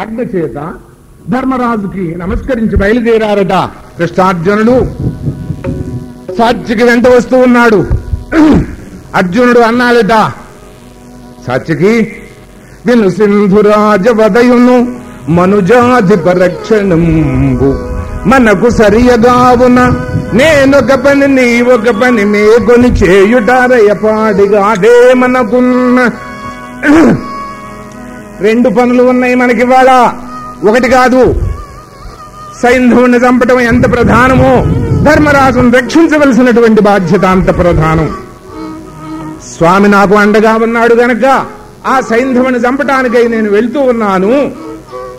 ఆజ్ఞ చేత ధర్మరాజుకి నమస్కరించి బయలుదేరారట. కృష్ణార్జునుడు సాత్యకి వెంట వస్తూ ఉన్నాడు. అర్జునుడు అన్నాడట సాత్యకి విను సింధురాజవదయును మనుజాధిపరక్షణంబు మనకు సరియగావున నేనొక పని నీ ఒక పని మేకొని చేయుటారయ మనకున్న రెండు పనులు ఉన్నాయి మనకి ఇవాళ. ఒకటి కాదు సైంధవుని చంపటం ఎంత ప్రధానమో ధర్మరాజును రక్షించవలసినటువంటి బాధ్యత అంత ప్రధానం. స్వామి నాకు అండగా ఉన్నాడు గనక ఆ సైంధవుని చంపటానికై నేను వెళ్తూ ఉన్నాను.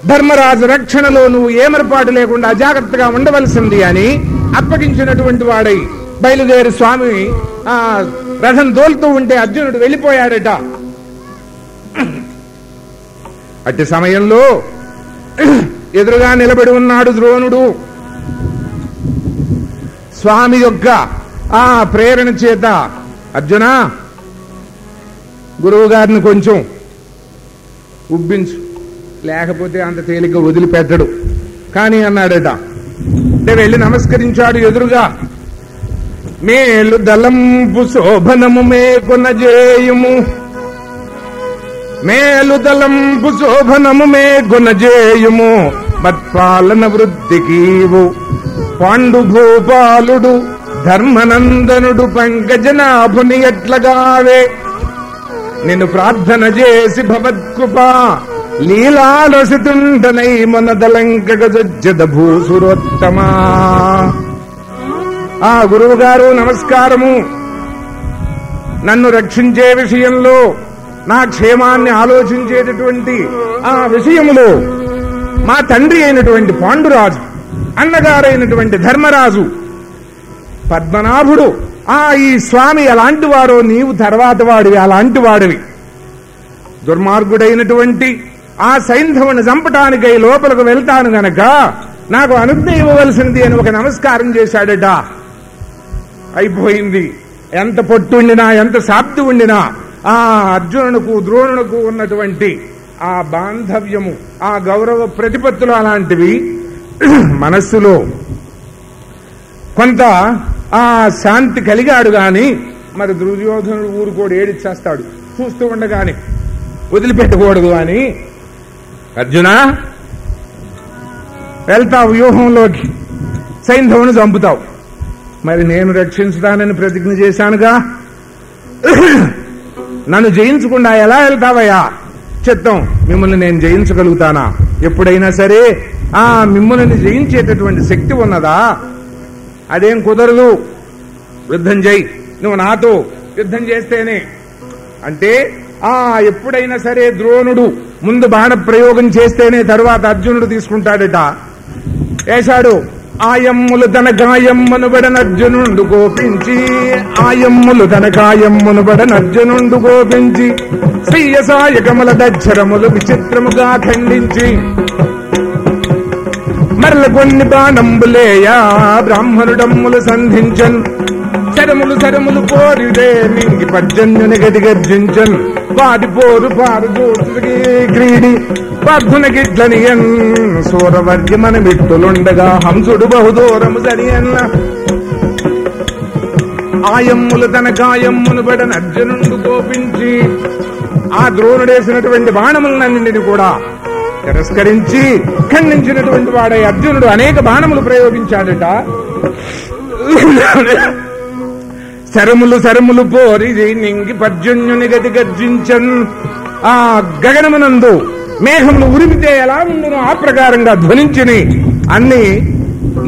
ధర్మరాజు రక్షణలో నువ్వు ఏమరపాటు లేకుండా జాగ్రత్తగా ఉండవలసింది అని అప్పగించినటువంటి వాడై బయలుదేరి స్వామి ఆ రథం దోలుతూ ఉంటే అర్జునుడు వెళ్ళిపోయాడట. అట్టి సమయంలో ఎదురుగా నిలబడి ఉన్నాడు ద్రోణుడు. స్వామి యొక్క ఆ ప్రేరణ చేత అర్జున గురువు గారిని కొంచెం ఉబ్బించు. లేకపోతే అంత తేలిక వదిలిపెట్టడు. కానీ అన్నాడట అంటే వెళ్ళి నమస్కరించాడు ఎదురుగా. మేలు దళంపు శోభనము మేకున జేయుము మేలుదలంబు శోభనము మే గుణజేయుము మత్పాలన వృద్ధికీవు. పాండు భూపాలుడు ధర్మనందనుడు పంకజనాభుని ఎట్లగావే? నిన్ను ప్రార్థన చేసి భవత్కృప లీలారసితుండనై మనదలంకగజద భూసురోత్తమా. ఆ గురువుగారు నమస్కారము. నన్ను రక్షించే విషయంలో నా క్షేమాన్ని ఆలోచించేటటువంటి ఆ విషయములో మా తండ్రి అయినటువంటి పాండురాజు అన్నగారైనటువంటి ధర్మరాజు పద్మనాభుడు ఆ ఈ స్వామి ఎలాంటి వారో నీవు తర్వాత వాడివి అలాంటి వాడివి. దుర్మార్గుడైనటువంటి ఆ సైంధవుని చంపటానికై లోపలకు వెళ్తాను గనక నాకు అనుజ్ఞ ఇవ్వవలసింది అని ఒక నమస్కారం చేశాడట. అయిపోయింది. ఎంత పొట్టు ఉండినా ఎంత శాబ్ది ఉండినా ఆ అర్జునుడుకు ద్రోణుడుకు ఉన్నటువంటి ఆ బాంధవ్యము ఆ గౌరవ ప్రతిపత్తులు అలాంటివి మనస్సులో కొంత ఆ శాంతి కలిగాడు గాని మరి దుర్యోధనుడు ఊరుకోడు ఏడిచ్చేస్తాడు. చూస్తూ ఉండగాని వదిలిపెట్టకూడదు అని అర్జున వెళ్తా వ్యూహంలోకి సైంధవుని చంపుతావు. మరి నేను రక్షించుతానని ప్రతిజ్ఞ చేశానుగా. నన్ను జయించకుండా ఎలా వెళ్తావయ్యా? చిత్తం మిమ్మల్ని నేను జయించగలుగుతానా? ఎప్పుడైనా సరే ఆ మిమ్మల్ని జయించేటటువంటి శక్తి ఉన్నదా? అదేం కుదరదు. యుద్ధం చేయి. నువ్వు నాతో యుద్ధం చేస్తేనే. అంటే ఆ ఎప్పుడైనా సరే ద్రోణుడు ముందు బాణ ప్రయోగం చేస్తేనే తర్వాత అర్జునుడు తీసుకుంటాడట. వేశాడు ఆయమ్ములు తన గాయమ్మను బడనర్జునుండు గోపించి. ఆయమ్ములు తన గాయమ్మును బడనర్జునుండు గోపించి. శ్రీయ సాయకముల దచ్చరములు విచిత్రముగా ఖండించి. మరల కొన్ని బాణంబులేయా బ్రాహ్మణుడమ్ములు సంధించన్. శరములు శరములు పోరిదే నింగి పర్జన్యుని గది గర్జించన్. వాడి పోరు పారు జోటుకి క్రీడి పద్దునకిట్లనియన్ సూరవర్గమన మిట్టులుండగా హంసుడు బహుదూరము సరియన్న ఆయమ్ములు తన గాయమ్మును బడన అర్జునుడు కోపించి ఆ ద్రోణుడేసినటువంటి బాణములన్నింటిని కూడా తిరస్కరించి ఖండించినటువంటి వాడై అర్జునుడు అనేక బాణములు ప్రయోగించాడట. శరములు శరములు పోరి నింగి పర్జన్యుని గది గర్జించన్. ఆ గగనమునందు మేఘములు ఉరిమితే ఎలా ఉండును ఆ ప్రకారంగా ధ్వనించిని అన్ని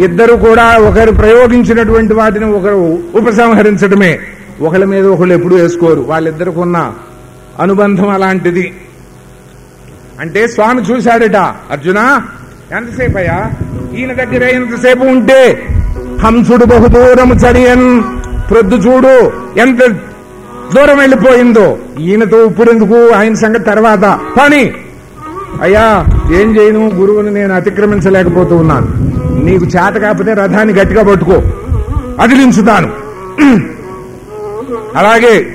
ఇద్దరు కూడా ఒకరు ప్రయోగించినటువంటి వాటిని ఒకరు ఉపసంహరించడమే. ఒకళ్ళ మీద ఒకళ్ళు ఎప్పుడు వేసుకోరు. వాళ్ళిద్దరికున్న అనుబంధం అలాంటిది. అంటే స్వామి చూశాడట అర్జున ఎంతసేపు అయ్యా ఈయన దగ్గర ఎంతసేపు ఉంటే హంసుడు బహుదూరం చడియన్ ప్రొద్దు చూడు ఎంత దూరం వెళ్ళిపోయిందో. ఈయనతో ఇప్పుడెందుకు ఆయన సంగతి తర్వాత. పని అయ్యా ఏం చేయను? గురువుని నేను అతిక్రమించలేకపోతూ ఉన్నాను నీకు చేత కాకపోతే రథాన్ని గట్టిగా పట్టుకో. అదిలించుతాను. అలాగే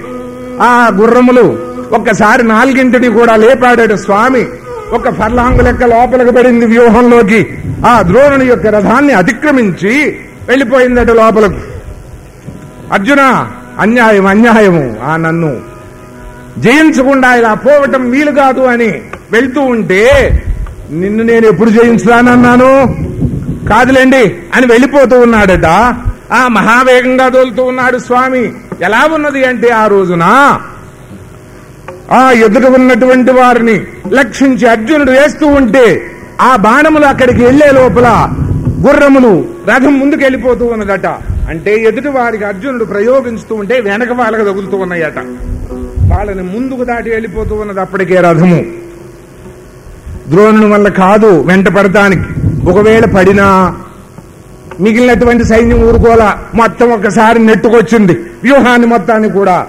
ఆ గుర్రములు ఒక్కసారి నాలుగింటిని కూడా లేపాడాడు స్వామి. ఒక ఫర్లాంగు లెక్క లోపలికి పడింది వ్యూహంలోకి. ఆ ద్రోణుని యొక్క రథాన్ని అతిక్రమించి వెళ్ళిపోయిందట లోపలకు. అర్జున అన్యాయం అన్యాయము. ఆ నన్ను జయించకుండా ఇలా పోవటం వీలు కాదు అని వెళ్తూ ఉంటే నిన్ను నేను ఎప్పుడు జయించానన్నాను కాదులేండి అని వెళ్ళిపోతూ ఉన్నాడట. ఆ మహావేగంగా తోలుతూ ఉన్నాడు స్వామి. ఎలా ఉన్నది అంటే ఆ రోజున ఆ ఎదుట ఉన్నటువంటి వారిని లక్షించి అర్జునుడు వేస్తూ ఉంటే ఆ బాణములు అక్కడికి వెళ్ళే లోపల గుర్రములు రథం ముందుకు వెళ్ళిపోతూ ఉన్నదట. అంటే ఎదుటి వారికి అర్జునుడు ప్రయోగిస్తూ ఉంటే వెనక వాళ్ళకి తగులుతూ ఉన్నాయట. వాళ్ళని ముందుకు దాటి వెళ్ళిపోతూ ఉన్నది అప్పటికే రథము. ద్రోణుని వల్ల కాదు వెంట పడటానికి. ఒకవేళ పడినా మిగిలినటువంటి సైన్యం ఊరుకోలా మొత్తం ఒక్కసారి నెట్టుకొచ్చింది. వ్యూహాన్ని మొత్తాన్ని కూడా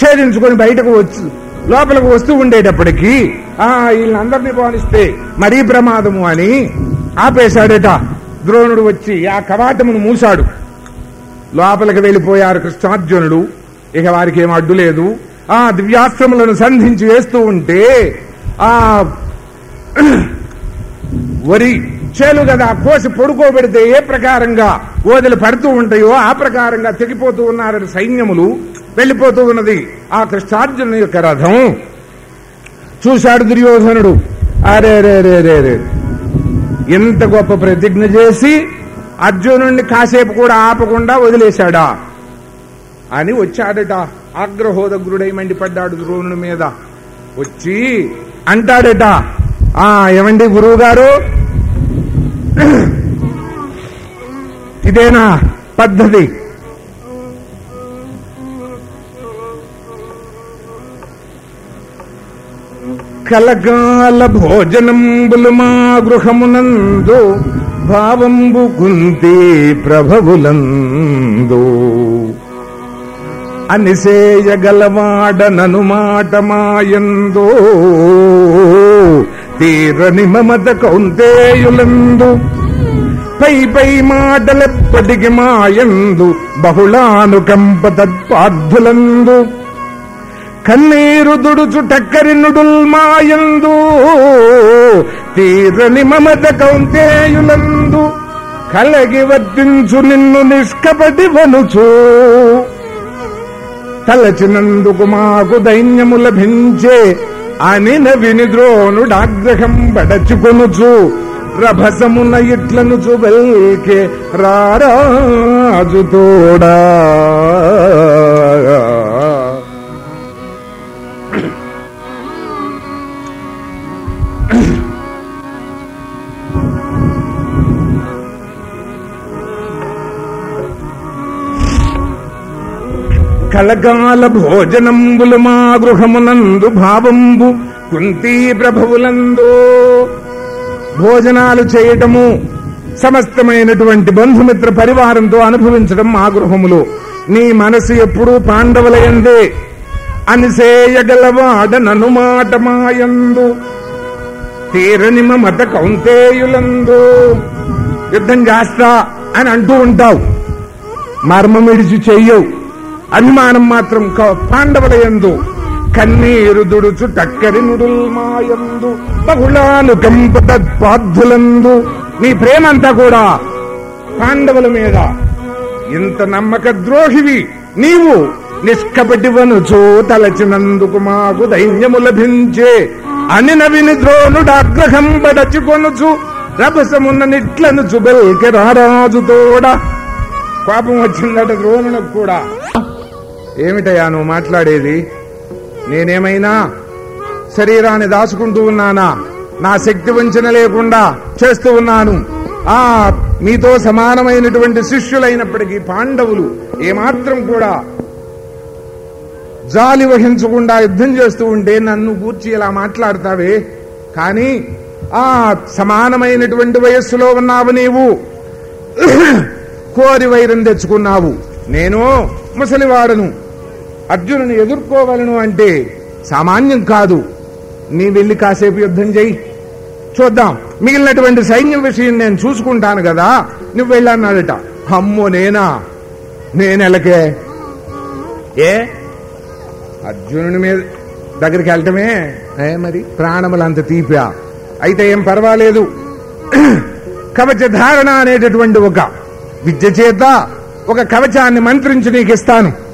ఛేదించుకొని బయటకు వచ్చి లోపలికి వస్తూ ఉండేటప్పటికీ ఆ వీళ్ళందరినీ పోనిస్తే మరీ ప్రమాదము అని ఆపేశాడట. ద్రోణుడు వచ్చి ఆ కవాటమును మూశాడు. లోపలికి వెళ్ళిపోయారు కృష్ణార్జునుడు. ఇక వారికి ఏం అడ్డు లేదు. ఆ దివ్యాస్త్రములను సంధించి వేస్తూ ఉంటే ఆ వరి చేలు కదా కోసి పొడుకోబెడితే ఏ ప్రకారంగా ఓదలు పడుతూ ఉంటాయో ఆ ప్రకారంగా తెగిపోతూ ఉన్నారని సైన్యములు వెళ్ళిపోతూ ఉన్నది. ఆ కృష్ణార్జున యొక్క రథం. చూశాడు దుర్యోధనుడు. అరే రే రే రే రే. ఎంత గొప్ప ప్రతిజ్ఞ చేసి అర్జునుడిని కాసేపు కూడా ఆపకుండా వదిలేశాడా? అని వచ్చాడట. ఆగ్రహోదగ్రుడై మండిపడ్డాడు ద్రోణుని మీద. వచ్చి అంటాడట ఏమండి గురువు గారు ఇదేనా పద్ధతి? కలకాల భోజనంబులు మా గృహమునందు భావంబు కుంతి ప్రభవులందు. అనిసేయగలవాడనను మాట మాయందో తీరని మమత కౌంతేయులందు పై పై మాటలెప్పటికి మాయందు బహుళానుకంప తత్పార్థులందు కన్నీరు దుడుచు టక్కరి నుడుల్ మాయందు తీరని మమత కౌంతేయులందు కలగి వర్తించు నిన్ను నిష్కపటి వనుచు. తలచినందుకు మాకు దైన్యము లభించే అనిన విని ద్రోణుడాగ్రహం బడచుకొనుచు రభసమున ఇట్లను చుబల్కే రారాజు తోడా. కళకాల భోజనంబులు మా గృహమునందు భావంబు కుంతీ ప్రభువులందు. భోజనాలు చేయటము సమస్తమైనటువంటి బంధుమిత్ర పరివారంతో అనుభవించడం మా గృహములో. నీ మనసు ఎప్పుడూ పాండవులయందే. అనిసేయగలవాడ నను మాట మాయందు తీరని మత కౌంతేయులందు. యుద్ధం చేస్తా అని అంటూ ఉంటావు. మర్మమిడిచి చెయ్యవు. అభిమానం మాత్రం పాండవుల ఎందు కన్నీరు దుడుచు టక్కరి నుడుల్మాయందు బహుళాను కంప నీ ప్రేమంతా కూడా పాండవుల మీద. ఇంత నమ్మక ద్రోహివి నీవు. నిష్కపటివనుచో తలచినందుకు మాకు దైన్యము లభించే అని నవిని ద్రోణుడు ఆగ్రహం బడచుకొనుచు రభసమున్న నిట్లను చుబెల్కి రారాజుతోడ కోపం వచ్చిందట ద్రోణునకు కూడా. ఏమిటయా నువ్వు మాట్లాడేది? నేనేమైనా శరీరాన్ని దాచుకుంటూ ఉన్నానా? నా శక్తి వంచన లేకుండా చేస్తూ ఉన్నాను. ఆ మీతో సమానమైనటువంటి శిష్యులైనప్పటికీ పాండవులు ఏమాత్రం కూడా జాలి వహించకుండా యుద్ధం చేస్తూ ఉంటే నన్ను కూర్చి ఇలా మాట్లాడతావే? కానీ ఆ సమానమైనటువంటి వయస్సులో ఉన్నావు నీవు. కోరి వైరం తెచ్చుకున్నావు. నేను ముసలివాడను. అర్జునుని ఎదుర్కోవలను అంటే సామాన్యం కాదు. నీ వెళ్ళి కాసేపు యుద్ధం చెయ్యి చూద్దాం. మిగిలినటువంటి సైన్యం విషయం నేను చూసుకుంటాను కదా. నువ్వు వెళ్ళన్నాడట. అమ్మో నేనా? నేనెలకే? ఏ? అర్జునుని మీద దగ్గరికి వెళ్ళటమే? ఏ మరి? ప్రాణములంత తీపా? అయితే ఏం పర్వాలేదు. కవచ ధారణ అనేటటువంటి ఒక విద్య చేత ఒక కవచాన్ని మంత్రించి నీకు ఇస్తాను.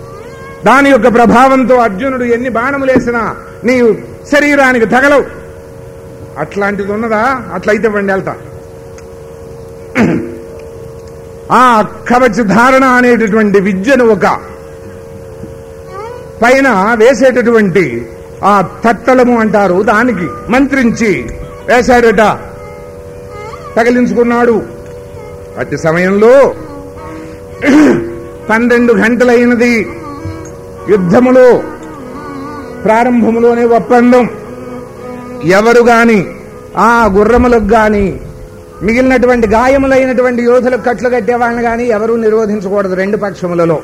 దాని యొక్క ప్రభావంతో అర్జునుడు ఎన్ని బాణములేసినా నీ శరీరానికి తగలవు. అట్లాంటిది ఉన్నదా? అట్లయితే వండి వెళ్తా. ఆ కవచ ధారణ అనేటటువంటి విద్యను ఒక పైన వేసేటటువంటి ఆ తట్టలము అంటారు దానికి మంత్రించి వేశాడట తగిలించుకున్నాడు. అట్టి సమయంలో పన్నెండు గంటలైనది యుద్ధములో ప్రారంభములోనే ఒప్పందం. ఎవరు గాని ఆ గుర్రములకు గాని మిగిలినటువంటి గాయములైనటువంటి యోధులకు కట్లు కట్టే వాళ్ళని గాని ఎవరూ నిరోధించకూడదు రెండు పక్షములలో.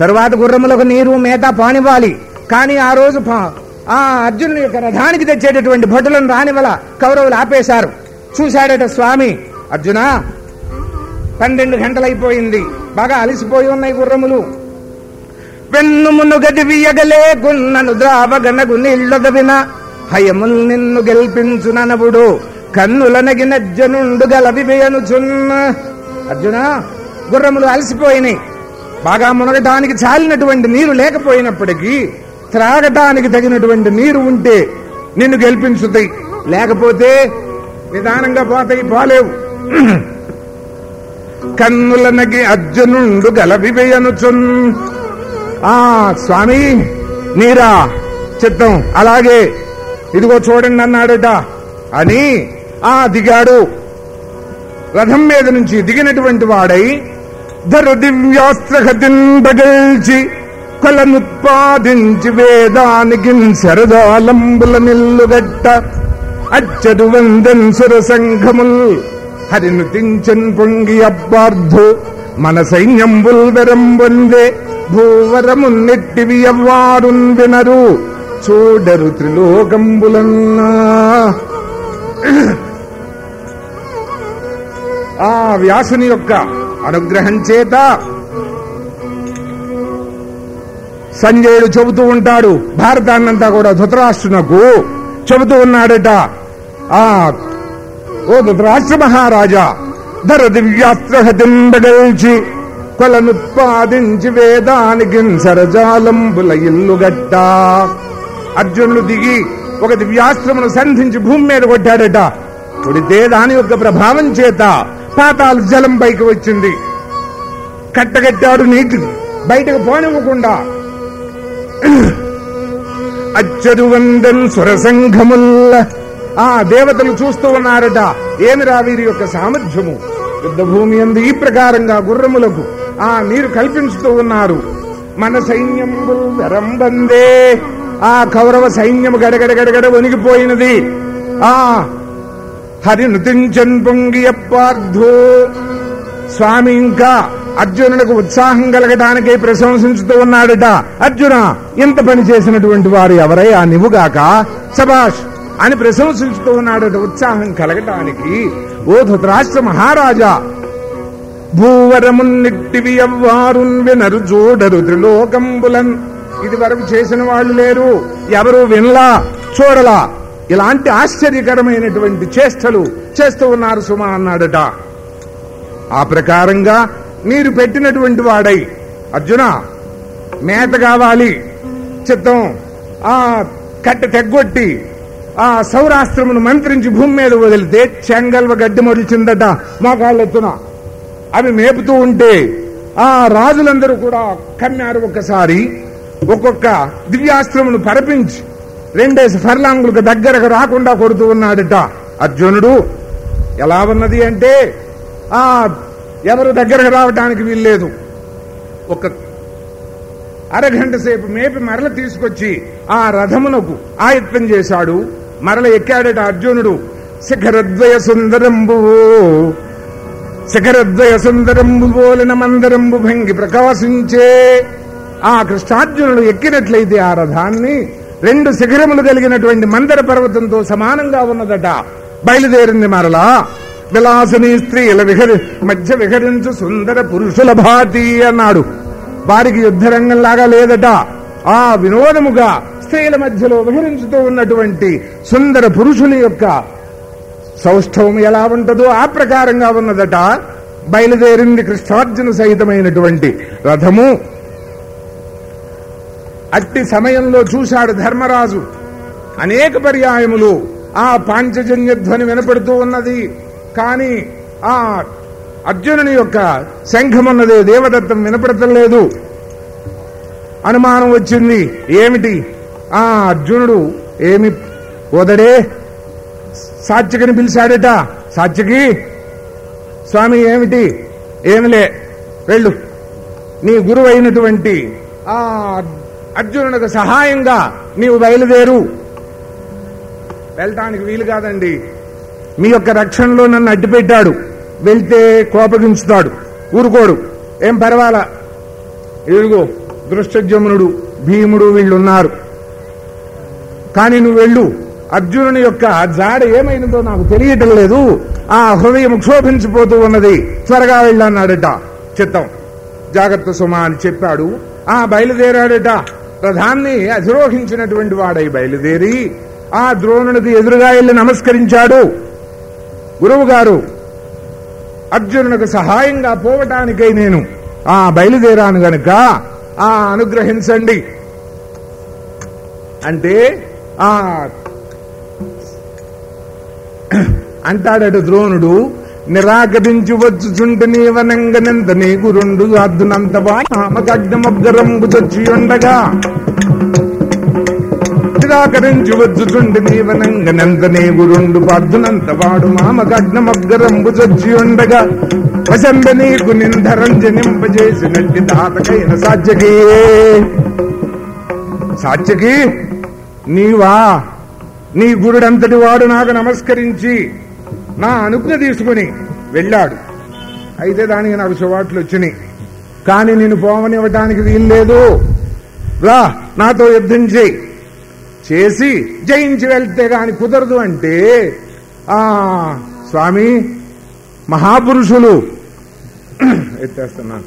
తరువాత గుర్రములకు నీరు మేత పానివ్వాలి. కానీ ఆ రోజు పా- ఆ అర్జునుని యొక్క రథానికి తెచ్చేటటువంటి భటులను రానివల కౌరవులు ఆపేశారు. చూశాడట స్వామి అర్జున పన్నెండు గంటలైపోయింది. బాగా అలసిపోయి ఉన్నాయి గుర్రములు. వెన్నుమును గదివియగలేకున్నను ద్రావగనగు నీళ్ళదవిన హయముల్ నిన్ను గెల్పించుననవుడు కన్నుల గల వివేయనుచున్న అర్జున గుర్రములు అలసిపోయినాయి బాగా మునగటానికి చాలినటువంటి నీరు లేకపోయినప్పటికీ త్రాగటానికి తగినటువంటి నీరు ఉంటే నిన్ను గెలిపించుతాయి లేకపోతే నిదానంగా పోతాయి పోలేవు. కన్నుల నగి అర్జునుండు గలవివేయనుచున్. ఆ స్వామి నీరా చిత్తం అలాగే. ఇదిగో చూడండి అన్నాడట అని ఆ దిగాడు. రథం మీద నుంచి దిగినటువంటి వాడై ధరు దివ్యాస్త్రగల్చి కొలనుత్పాదించి వేదానికి శరదాలంబుల నిల్లుగట్ట అచ్చడు వందన్ సుర సంఘముల్ హరిను తించన్ పొంగి అబ్బార్ధు మన సైన్యంబుల్ బుల్వరం పొందే భూవరమున్నెట్టివి ఎవ్వారున్ వినరు చూడరు త్రిలోకంబులన్నా. ఆ వ్యాసుని యొక్క అనుగ్రహం చేత సంజయుడు చెబుతూ ఉంటాడు భారతాన్నంతా కూడా ధృతరాష్ట్రునకు చెబుతూ ఉన్నాడట. ఆ ఓ ధృతరాష్ట్ర మహారాజా ధర దివ్యాస్త్రహతింబగల్చి కొలనుత్పాదించి వేదానికి సరజాలంబుల ఇల్లుగట్ట అర్జునుడు దిగి ఒక దివ్యాస్త్రమును సంధించి భూమి మీద కొట్టాడట. కొడితే దాని యొక్క ప్రభావం చేత పాతాలు జలం పైకి వచ్చింది. కట్టగట్టాడు నీటి బయటకు పోనివ్వకుండా. అచ్చరు వందన్ సురసంఘముల్ల. ఆ దేవతలు చూస్తూ ఉన్నారట. ఏమిరా వీరి యొక్క సామర్థ్యము? యుద్ధ భూమి అందు ఈ ప్రకారంగా గుర్రములకు ఆ నీరు కల్పించుతూ ఉన్నారు. మన సైన్యం వెరంబందే ఆ కౌరవ సైన్యము గడగడ గడగడ వణిగిపోయినది. ఆ హరి నృతించన్ పొంగియప్పార్థో. స్వామి ఇంకా అర్జునుడికి ఉత్సాహం కలగటానికై ప్రశంసించుతూ ఉన్నాడట. అర్జున ఇంత పని చేసినటువంటి వారు ఎవరై? ఆ నువ్వుగాక. సభాష్ అని ప్రశంసించుతూ ఉన్నాడట. ఉత్సాహం కలగటానికి. ఓ ధృతరాష్ట్ర మహారాజా భూవరమున్నిట్టివి ఎవ్వారున్ వినరు చూడరు త్రిలోకంబులన్. ఇది వరకు చేసిన వాళ్ళు లేరు ఎవరు వినలా చూడలా. ఇలాంటి ఆశ్చర్యకరమైనటువంటి చేష్టలు చేస్తూ ఉన్నారు సుమ అన్నాడట. ఆ ప్రకారంగా మీరు పెట్టినటువంటి వాడై అర్జున మేత కావాలి చిత్తం ఆ కట్ట తెగ్గొట్టి ఆ సౌరాస్త్రమును మంత్రించి భూమి మీద వదిలితే చెంగల్వ గడ్డి మొలిచిందట మోకాళ్ళెత్తున అవి మేపుతూ ఉంటే ఆ రాజులందరూ కూడా కన్నారు ఒక్కసారి ఒక్కొక్క దివ్యాస్త్రమును పరపించి రెండేసి ఫర్లాంగులకు దగ్గరకు రాకుండా కొడుతూ ఉన్నాడట. అర్జునుడు ఎలా ఉన్నది అంటే ఆ ఎవరు దగ్గరకు రావటానికి వీల్లేదు. ఒక అరగంట సేపు మేపి మరల తీసుకొచ్చి ఆ రథమునకు ఆయత్తం చేశాడు. మరల ఎక్కాడట అర్జునుడు. శిఖరద్వయ సుందరంబు శిఖరద్వయ సుందరంబు పోలిన మందరంబు భంగి ప్రకాశించే ఆ కృష్ణార్జునుడు ఎక్కినట్లయితే ఆ రథాన్ని రెండు శిఖరములు కలిగినటువంటి మందర పర్వతంతో సమానంగా ఉన్నదట. బయలుదేరింది మరలా. విలాసని స్త్రీల విహరి మధ్య విహరించు సుందర పురుషుల భాతి అన్నాడు. వారికి యుద్ధరంగంలాగా లేదట. ఆ వినోదముగా స్త్రీల మధ్యలో విహరించుతూ ఉన్నటువంటి సుందర పురుషుల యొక్క సౌష్ఠవం ఎలా ఉంటుందో ఆ ప్రకారంగా ఉన్నదట. బయలుదేరింది కృష్ణార్జున సహితమైనటువంటి రథము. అట్టి సమయంలో చూశాడు ధర్మరాజు. అనేక పర్యాయములు ఆ పాంచజన్య ధ్వని వినపడుతూ ఉన్నది. కాని ఆ అర్జునుని యొక్క శంఖమున్నది దేవదత్తం వినపడతలేదు అనుమానం వచ్చింది. ఏమిటి? ఆ అర్జునుడు ఏమి? ఓదడే సాత్యకిని పిలిచాడట. సాత్యకి స్వామి ఏమిటి? ఏమిలే వెళ్ళు. నీ గురువు అయినటువంటి ఆ అర్జునుడికి సహాయంగా నీవు బయలుదేరు. వెళ్ళటానికి వీలు కాదండి. మీ యొక్క రక్షణలో నన్ను అడ్డుపెట్టాడు. వెళ్తే కోపగించుతాడు. ఊరుకోడు. ఏం పర్వాలా? ఇదిగో దృష్టజమునుడు భీముడు వీళ్ళున్నారు. కానీ నువ్వు వెళ్ళు. అర్జునుని యొక్క జాడ ఏమైనదో నాకు తెలియటం లేదు. ఆ హృదయం క్షోభించిపోతూ ఉన్నది. త్వరగా వెళ్ళన్నాడట. చిత్తం. జాగ్రత్త సుమ అని చెప్పాడు. ఆ బయలుదేరాడట. రథాన్ని అధిరోహించినటువంటి వాడై బయలుదేరి ఆ ద్రోణునికి ఎదురుగా వెళ్ళి నమస్కరించాడు. గురువు గారు అర్జునునికి సహాయంగా పోవటానికై నేను ఆ బయలుదేరాను గనుక ఆ అనుగ్రహించండి. అంటే ఆ అంటాడట ద్రోణుడు నిరాకరించి వచ్చుచుంట నీవనంగనంత నీ గురుండు అద్దునంత ఆమకగ్నమగ్గరంబు చొచ్చి ఉండగా నిరాకరించి వచ్చుచుండి నీవనంగనంత నీకు గురుండు పద్దునంత వాడు మామకగ్నమగ్గరంబు చొచ్చి ఉండగా వసంత నీకు నింధరంజనింపజేసినట్టి దాతకైన సాధ్యకి. సాధ్యకి? నీవా? నీ గురుడంతటి వాడు నాకు నమస్కరించి నా అనుజ్ఞ తీసుకుని వెళ్ళాడు. అయితే దానికి నాకు సువాట్లు వచ్చినాయి. కానీ నేను పోవనివ్వటానికి వీల్లేదు రా నాతో యుద్ధం చేయి. చేసి జయించి వెళ్తే గాని కుదరదు అంటే ఆ స్వామి మహాపురుషులు ఎత్తేస్తున్నాను.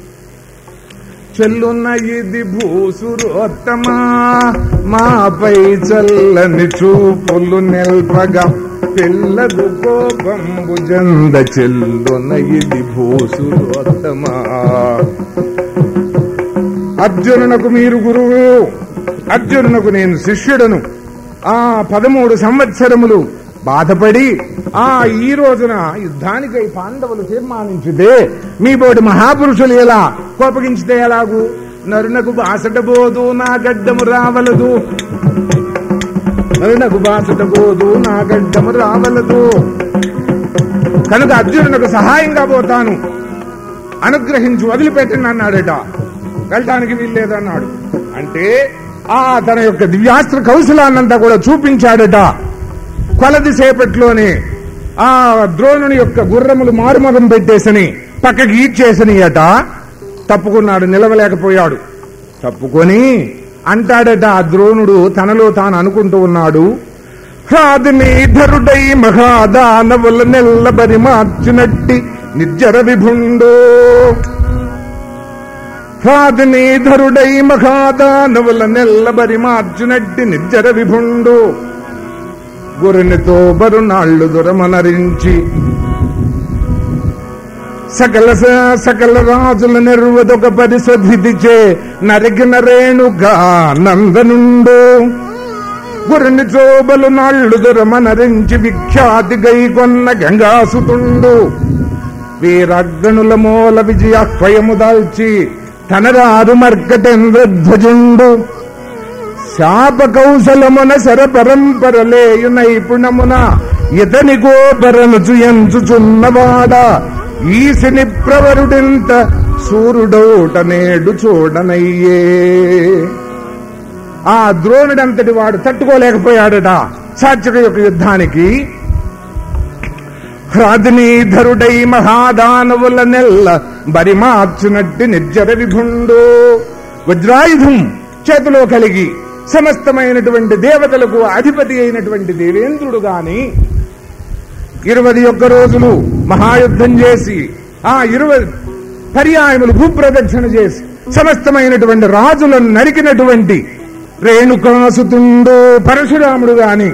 చెల్లున్న ఇది భూసురోత్తమా మాపై చల్లని చూపులు నిల్పగా పిల్లదు కోపంబు జంద చెల్లున్న ఇది భూసురోత్తమా అర్జునునకు మీరు గురువు అర్జునునకు నేను శిష్యుడను. ఆ పదమూడు సంవత్సరములు బాధపడి ఆ ఈ రోజున యుద్ధానికై పాండవులు తీర్మానించితే మీ బోటి మహాపురుషులు ఎలా కోపగించితే ఎలాగు? నరునకు బాసట బోదు నా గడ్డము రావలదు. నరునకు బాసట నా గడ్డము రావలదు. కనుక అర్జునునకు సహాయంగా పోతాను. అనుగ్రహించి వదిలిపెట్టండి అన్నాడట వెళ్ళటానికి వీల్లేదన్నాడు. అంటే ఆ తన యొక్క దివ్యాస్త్ర కౌశలాన్నంతా కూడా చూపించాడట. కొలది సేపట్లోనే ఆ ద్రోణుని యొక్క గుర్రములు మారుమగం పెట్టేసని పక్కకి ఈడ్చేసనియట. తప్పుకున్నాడు నిలవలేకపోయాడు. తప్పుకొని అంటాడట ఆ ద్రోణుడు తనలో తాను అనుకుంటూ ఉన్నాడు. ధరుడై మహాదానవుల నెల్లబరి మార్చినట్టి నిర్జర విభుండో. ధరుడై మహాదానవుల నెల్లబరి మార్చినట్టి నిర్జర విభుండు. గురునితో బరునాళ్ళు దురమనరించి సకల సకల రాజుల నిర్వదొక పరిశోధిచే నరిగిన రేణుగా నందనుండు. గురిని చోబలు నాళ్ళు దురమనరించి విఖ్యాతి గైకొన్న గంగాసుతుండు. వీరగ్గణుల మూల విజయాహ్వయము దాల్చి తనరారు మర్కటేంద్రధ్వజుండు శాప కౌశలమున శర పరంపరలేయు నైపుణమున ఇతని గోపరను చుయంచుచున్నవాడా ఈశని ప్రవరుడింత సూర్యుడోట నేడు చూడనయ్యే. ఆ ద్రోణుడంతటి వాడు తట్టుకోలేకపోయాడట సాత్విక యొక్క యుద్ధానికి. హ్రాదినీధరుడై మహాదానవుల నెల్ల బరిమార్చునట్టి నిర్జర విభుండు. వజ్రాయుధం చేతిలో కలిగి సమస్తమైనటువంటి దేవతలకు అధిపతి అయినటువంటి దేవేంద్రుడు గాని ఇరవై ఒక్క రోజులు మహాయుద్ధం చేసి ఆ ఇరవై పర్యాయములు భూప్రదక్షిణ చేసి సమస్తమైనటువంటి రాజులను నరికినటువంటి రేణుకాసుతుండు పరశురాముడు గాని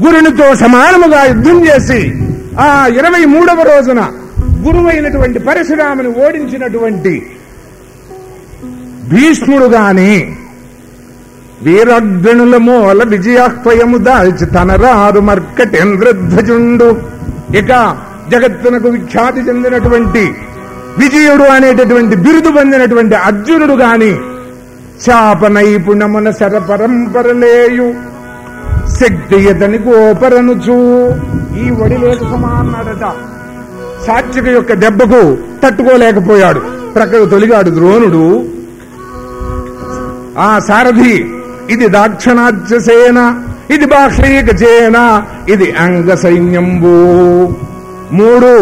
గురునితో సమానముగా యుద్ధం చేసి ఆ ఇరవై మూడవ రోజున గురువైనటువంటి పరశురాముని ఓడించినటువంటి భీష్ముడు గాని వీరగ్రణుల మూల విజయాహ్వయము దాల్చి తనరారు మర్కటేంద్రధ్వజుండు. ఇక జగత్తునకు విఖ్యాతి చెందినటువంటి విజయుడు అనేటటువంటి బిరుదు పొందినటువంటి అర్జునుడు గాని శాప శర పరంపరలేయు శక్తి ఇతని గోపరనుచు. ఈ ఒడిలేక సమాన్నాడట. సాత్విక యొక్క దెబ్బకు తట్టుకోలేకపోయాడు. ప్రక్కకు తొలిగాడు ద్రోణుడు. ఆ సారథి ఇది దాక్షణాజ్యసేన ఇది బాహ్లీక చేన ఇది అంగ సైన్యంబు మూడు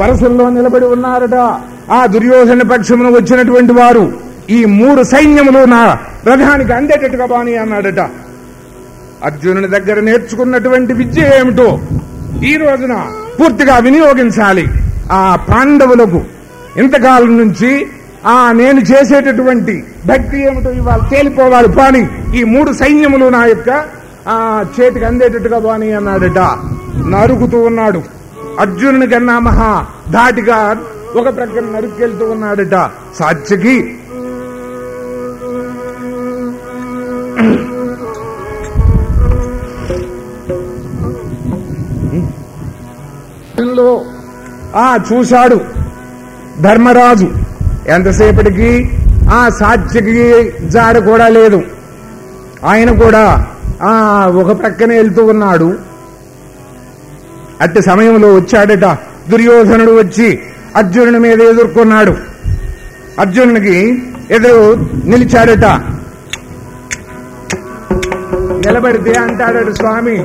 వరసల్లో నిలబడి ఉన్నారట ఆ దుర్యోధన పక్షమును వచ్చినటువంటి వారు. ఈ మూడు సైన్యములు నా రథానికి అందేటట్టుగా బాని అన్నాడట. అర్జునుని దగ్గర నేర్చుకున్నటువంటి విద్య ఏమిటో ఈ రోజున పూర్తిగా వినియోగించాలి. ఆ పాండవులకు ఇంతకాలం నుంచి ఆ నేను చేసేటటువంటి భక్తి ఏమిటో ఇవాళ తేలిపోవాలి పాని ఈ మూడు సైన్యములు నా యొక్క ఆ చేతికి అందేటట్టుగా బాని అన్నాడట. నరుకుతూ ఉన్నాడు. అర్జునుని కన్నా మహా ధాటిగా ఒక ప్రక్కన నరుక్కెళ్తూ ఉన్నాడట. సాత్యకి ఆ చూశాడు ధర్మరాజు. ఎంతసేపటికి? ఆ సాత్వికి జాడ కూడా లేదు. ఆయన కూడా ఆ ఒక ప్రక్కనే వెళ్తూ ఉన్నాడు. అట్టి సమయంలో వచ్చాడట. దుర్యోధనుడు వచ్చి అర్జునుడి మీద ఎదుర్కొన్నాడు. అర్జునునికి ఎదురు నిలిచాడట. నిలబడితే అంటాడట స్వామి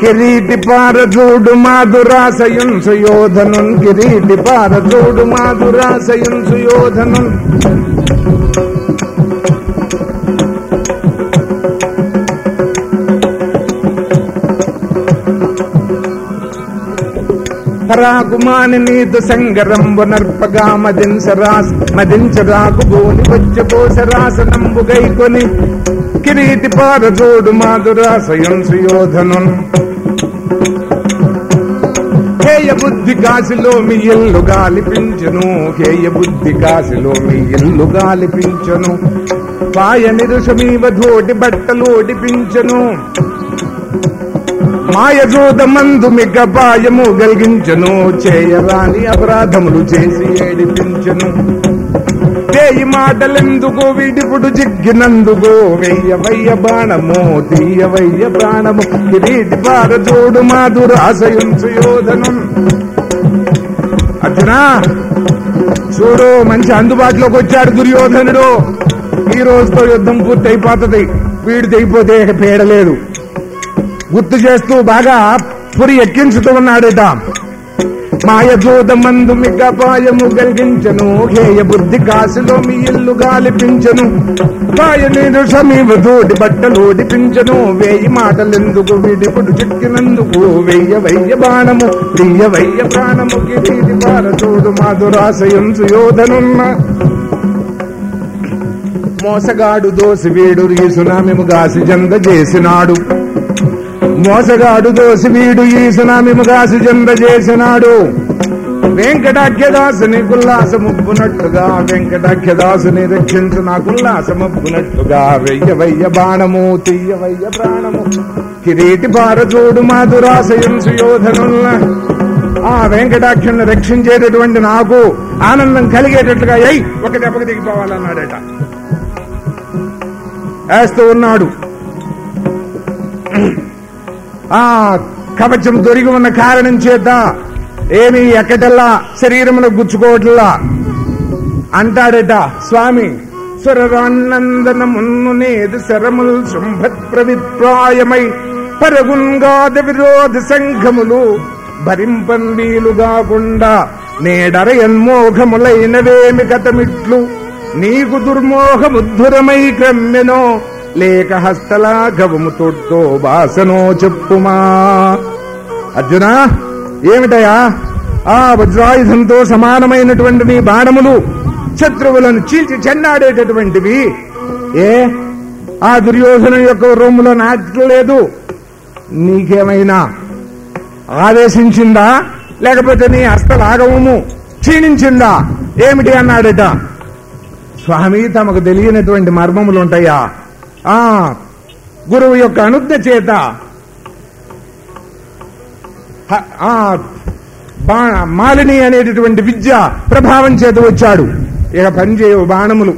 కిరీటి పారజోడు మాధురాశయం సుయోధనున్. కిరీటి పారజోడు మాధురాశయం సుయోధనున్. పరాకుమాని నీతు సంగరంబు నర్పగా మదించరాస్ మదించరాకు బోని వచ్చ కోసరాసనంబు గైకొని. కిరీటి పారజోడు మాధురాశయం సుయోధనున్. బుద్ధి కాశిలో మీ ఇల్లు గాలిపించను. హేయ బుద్ధి కాశిలో మీ ఇల్లు గాలిపించను. పాయ నిరుషమీవ ధోటి బట్టలు ఓడిపించను మాయజోద మందు మిగ పాయము గలిగించను. చేయరాని అపరాధములు చేసి ఏడిపించను. ఈ మాటలెందుకు? వీడిపుడు జిగ్గినందుకు? వెయ్య వయ్య బాణము తీయ వయ్య ప్రాణము. కిరీటి పారజోడు మాధురాశయుంచు యోధనం. అర్జునా చూడు మంచి అందుబాటులోకి వచ్చాడు దుర్యోధనుడు. ఈ రోజుతో యుద్ధం పూర్తయిపోతుంది. వీడు తెగిపోతే ఇక గుర్తు చేస్తూ బాగా పురి ఎక్కించుతూ ఉన్నాడట. మాయజోద మిగపాయము కలిగించను హేయ బుద్ధి కాశలో మీ ఇల్లు గాలిపించను. పాయ నేను సమీప తోటి బట్టలు ఓడిపించను వేయి మాటలెందుకు? విడిపుడు చిక్కినందుకు? వెయ్య వయ్య బాణము వెయ్య వయ్య ప్రాణము కిరీటి పారచూడు మాధురాశయం సుయోధనున్న మోసగాడు దోసి వీడు రీసునామిము గాసి జంద చేసినాడు మోసగాడు దోసి వీడు ఈ సునామిము గాసి జంద వెంకటాఖ్యదాసుని కుల్లాసముబ్బునట్టుగా వెంకటాఖ్యదాసుని రక్షించు నా కుల్లాసముబ్బునట్టుగా వెయ్య వయ్య బాణము తీయ వయ్య ప్రాణము కిరీటి పారచూడు మాధురాశయం సుయోధనుల్న ఆ వెంకటాఖ్యుని రక్షించేటటువంటి నాకు ఆనందం కలిగేటట్లుగా అయ్యి ఒక దెబ్బకు దిగిపోవాలన్నాడట. వేస్తూ ఉన్నాడు. ఆ కవచం దొరికి ఉన్న కారణం చేత ఏమి ఎక్కటల్లా శరీరమును గుచ్చుకోవట్లా అంటాడట స్వామి. స్వరరాన్నందనమున్ను నేదు శరముల్ శుంభత్ ప్రవిప్రాయమై పరగుంగాద విరోధ సంఘములు భరింపన్ వీలుగాకుండా నేడరయన్మోఘములైనవేమి కథమిట్లు నీకు దుర్మోహముద్ధురమై క్రమ్మెనో లేక హస్తలాఘవము తొట్టో బాసనో చెప్పుమా. అర్జునా ఏమిటయా? ఆ వజ్రాయుధంతో సమానమైనటువంటి నీ బాణములు శత్రువులను చీల్చి చెన్నాడేటటువంటివి? ఏ? ఆ దుర్యోధన యొక్క రొమ్ములో నాటలేదు. నీకేమైనా ఆదేశించిందా? లేకపోతే నీ హస్తలాగవము క్షీణించిందా? ఏమిటి అన్నాడట. స్వామి తమకు తెలియనటువంటి మర్మములు ఉంటాయా ఆ గురువు యొక్క అనుజ్ఞ చేత ఆ బా- మాలిని అనేటటువంటి విద్య ప్రభావం చేత వచ్చాడు. ఇక పనిచేయవు బాణములు.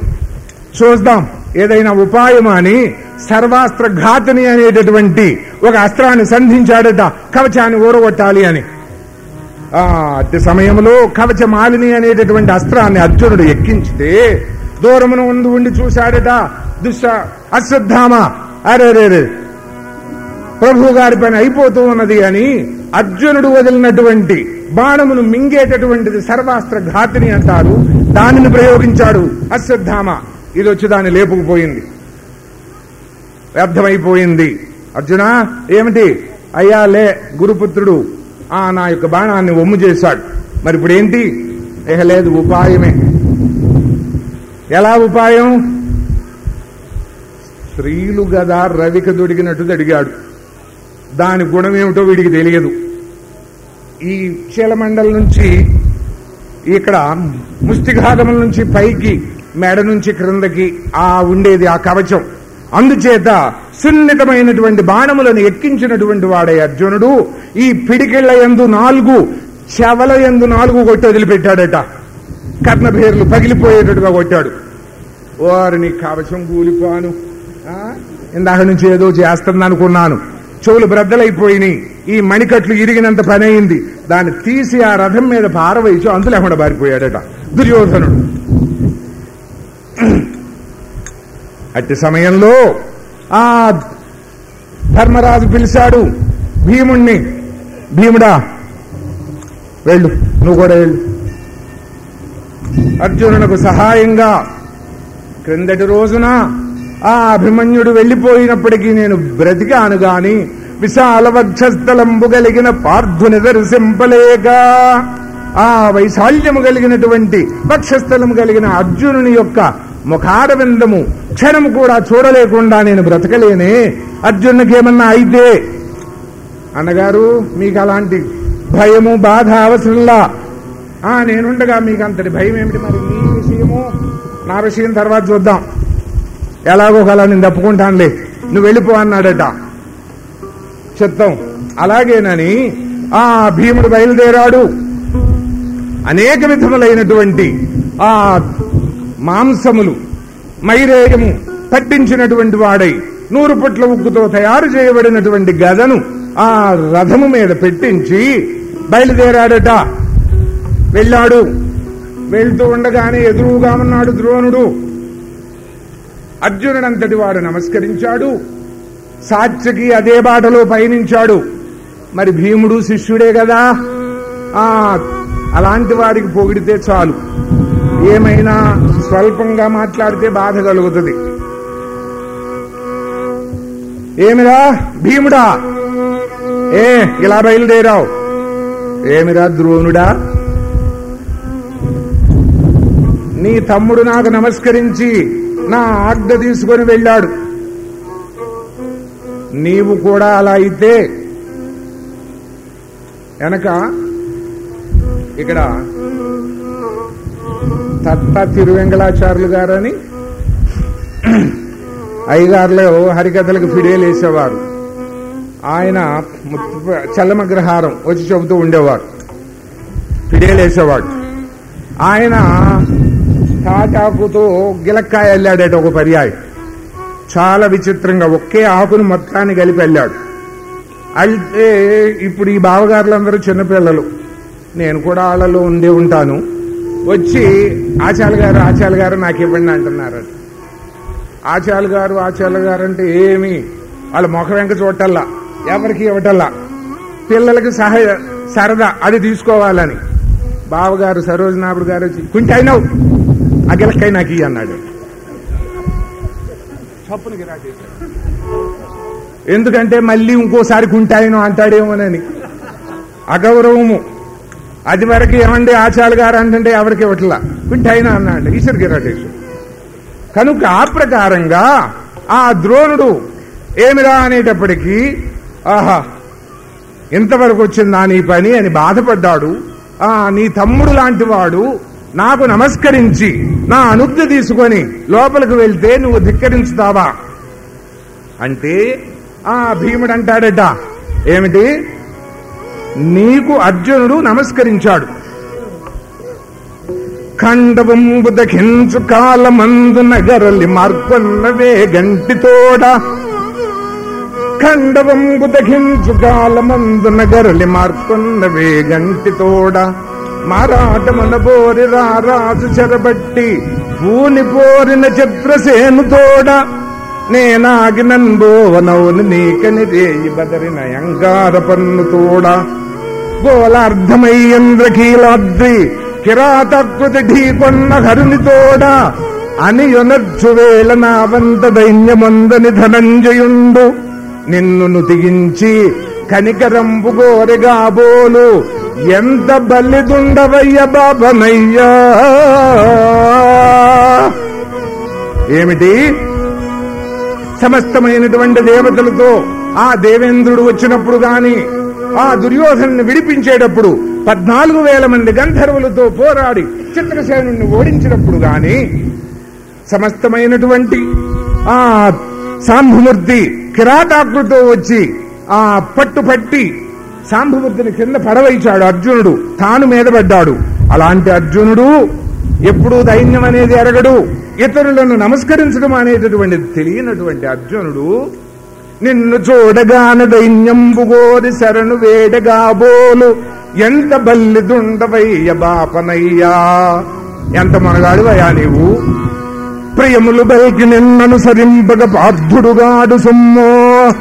చూద్దాం ఏదైనా ఉపాయమా అని సర్వాస్త్ర ఘాతని అనేటటువంటి ఒక అస్త్రాన్ని సంధించాడట కవచాన్ని ఊరగొట్టాలి అని. ఆ అట్టి సమయంలో కవచ మాలిని అనేటటువంటి అస్త్రాన్ని అర్జునుడు ఎక్కించితే దూరమున ఉండి ఉండి చూశాడట దుష్ట అశ్వత్థామ. అరే రే ప్రభు గారి పని అయిపోతూ ఉన్నది అని అర్జునుడు వదిలినటువంటి బాణమును మింగేటటువంటిది సర్వాస్త్ర ఘాతిని అంటారు. దానిని ప్రయోగించాడు అశ్వత్థామ. ఇది వచ్చి దాన్ని లేపుకుపోయింది వ్యర్థమైపోయింది. అర్జున ఏమిటి? అయ్యా లే గురుపుత్రుడు ఆ నా యొక్క బాణాన్ని ఒమ్ము చేశాడు. మరి ఇప్పుడు ఏంటి ఇక లేదు ఉపాయమే. ఎలా ఉపాయం? స్త్రీలు గదా రవిక దొడిగినట్టు దడిగాడు. దాని గుణం ఏమిటో వీడికి తెలియదు. ఈ చీలమండలి నుంచి ఇక్కడ ముష్టిఘాతముల నుంచి పైకి మెడ నుంచి క్రిందకి ఆ ఉండేది ఆ కవచం. అందుచేత సున్నితమైనటువంటి బాణములను ఎక్కించినటువంటి వాడే అర్జునుడు. ఈ పిడికిళ్ళ ఎందు నాలుగు చెవల ఎందు నాలుగు కొట్టి వదిలిపెట్టాడట. కర్ణభేర్లు పగిలిపోయేటట్టుగా కొట్టాడు. వారిని కవచం కూలిపోను. ఇందాక నుంచి ఏదో చేస్తుంది అనుకున్నాను చెవులు బ్రద్దలైపోయినాయి. ఈ మణికట్లు ఇరిగినంత పని అయింది దాన్ని తీసి ఆ రథం మీద పారవేసి అంతు లేకుండా పారిపోయాడట. దుర్యోధనుడు. అట్టి సమయంలో ఆ ధర్మరాజు పిలిచాడు భీముణ్ణి. భీముడా వెళ్ళు. నువ్వు కూడా వెళ్ళు. అర్జునునకు సహాయంగా క్రిందటి రోజున ఆ అభిమన్యుడు వెళ్ళిపోయినప్పటికీ నేను బ్రతికాను గాని విశాల వక్షస్థలంబు కలిగిన పార్థుని దర్శింపలేక ఆ వైశాల్యము కలిగినటువంటి వక్షస్థలము కలిగిన అర్జునుని యొక్క ముఖారవిందము క్షణం కూడా చూడలేకుండా నేను బ్రతకలేనే. అర్జునునికి ఏమన్నా అయితే? అన్నగారు మీకు అలాంటి భయము బాధ అవసరంలా? ఆ నేనుండగా మీకు అంతటి భయం ఏమిటి మరి? మీ విషయము నా విషయం తర్వాత చూద్దాం. ఎలాగో కలా నేను తప్పుకుంటానులే. నువ్వు వెళ్ళిపో అన్నాడట. చిత్తం అలాగేనని ఆ భీముడు బయలుదేరాడు. అనేక విధములైనటువంటి ఆ మాంసములు మైరేయము పట్టించినటువంటి వాడై నూరు పుట్ల ఉక్కుతో తయారు చేయబడినటువంటి గదను ఆ రథము మీద పెట్టించి బయలుదేరాడట. వెళ్ళాడు. వెళ్తూ ఉండగానే ఎదురుగా ఉన్నాడు ద్రోణుడు. అర్జునుడంతటి వాడు నమస్కరించాడు. సాత్యకి అదే బాటలో పయనించాడు. మరి భీముడు శిష్యుడే కదా ఆ అలాంటి వాడికి పొగిడితే చాలు. ఏమైనా స్వల్పంగా మాట్లాడితే బాధ కలుగుతుంది. ఏమిరా భీముడా? ఏ ఇలా బయలుదేరావు. ఏమిరా ద్రోణుడా? నీ తమ్ముడు నాకు నమస్కరించి నా ఆజ్ఞ తీసుకొని వెళ్ళాడు. నీవు కూడా అలా అయితే వెనక ఇక్కడ తత్త తిరువెంగళాచార్యులు గారని అయ్యగారులో హరికథలకు ఫిడేలేసేవారు ఆయన చల్లమగ్రహారం వచ్చి చెబుతూ ఉండేవారు. ఫిడేలేసేవాడు ఆయన తాటాకుతో గిలక్కాయ వెళ్ళాడట ఒక పర్యాయం. చాలా విచిత్రంగా ఒకే ఆకును మొత్తాన్ని కలిపి వెళ్ళాడు అయితే ఇప్పుడు ఈ బావగారులందరూ చిన్నపిల్లలు. నేను కూడా వాళ్ళలో ఉండే ఉంటాను. వచ్చి ఆచార్య గారు ఆచార్య గారు నాకు ఇవ్వండి అంటున్నారట ఆచార్య గారు ఆచార్య గారు అంటే ఏమి? వాళ్ళ ముఖం వెంక చూడటల్లా ఎవరికి ఇవ్వటల్లా? పిల్లలకి సహాయ సరదా అది తీసుకోవాలని. బావగారు సరోజనాథుడు గారు వచ్చి కుంటి అయినావు ఆ గిలక్కాయ నాకు అన్నాడు. చప్పును గిరాకేశాడు ఎందుకంటే మళ్ళీ ఇంకోసారి గుంటాయను అంటాడేమోనని అగౌరవము. అది వరకు ఏమండి ఆచార్య గారు అంటే ఎవరికి ఇవ్వట్లా? వింటైనా అన్నాడు. ఈశ్వర్ గిరాటేశ్వరు కనుక ఆ ప్రకారంగా ఆ ద్రోణుడు ఏమిరా అనేటప్పటికీ ఆహా ఇంతవరకు వచ్చిందా నీ పని అని బాధపడ్డాడు. ఆ నీ తమ్ముడు లాంటి వాడు నాకు నమస్కరించి నా అనుజ్ఞ తీసుకొని లోపలికి వెళ్తే నువ్వు ధిక్కరించుతావా? అంటే ఆ భీముడు అంటాడట ఏమిటి? నీకు అర్జునుడు నమస్కరించాడు. ఖండవంబు దఖించు కాలమందు నగరలి మార్కొన్నవే గంటితోడ ఖండవంబు దఖించు కాలమందు నగరలి మార్కొన్నవే గంటితోడ మారాటమున బోరి రారాజు చెరబట్టి పూని పోరిన చిత్రసేను తోడ నేనాగినంబోవనవును నీకని రేయి బదరిన యంగార పన్ను తోడ. గోలార్ధమయ్యంద్రకీలాద్రి కిరాతకృతి ఢీకొన్న హరుని తోడ. అని యొనర్చువేళ నా నావంత దైన్యమందని ధనంజయుండు. నిన్ను నుతిగించి గోరిగా బోలు ఎంత బల్లిదుండవయ్య బాబనయ్యా? ఏమిటి? సమస్తమైనటువంటి దేవతలతో ఆ దేవేంద్రుడు వచ్చినప్పుడు గాని ఆ దుర్యోధను విడిపించేటప్పుడు పద్నాలుగు వేల మంది గంధర్వులతో పోరాడి చిత్రసేనుని ఓడించినప్పుడు గాని సమస్తమైనటువంటి ఆ సాంభుమూర్తి కిరాటాకులతో వచ్చి ఆ పట్టుపట్టి పట్టి కింద పడవైచాడు అర్జునుడు. తాను మీద పడ్డాడు అలాంటి అర్జునుడు ఎప్పుడూ దైన్యం అనేది ఎరగడు. ఇతరులను నమస్కరించడం అనేటటువంటిది తెలియనటువంటి అర్జునుడు నిన్ను చూడగాన దైన్యంబుగోది శరణు శరణు వేడగాబోలు ఎంత బల్లిదుండవయ్య బాపనయ్యా. ఎంత మనగాడువయ్యా నీవు? ప్రియములు బలికి నిన్ననుసరింపగ పార్థుడుగాడు సొమ్మో.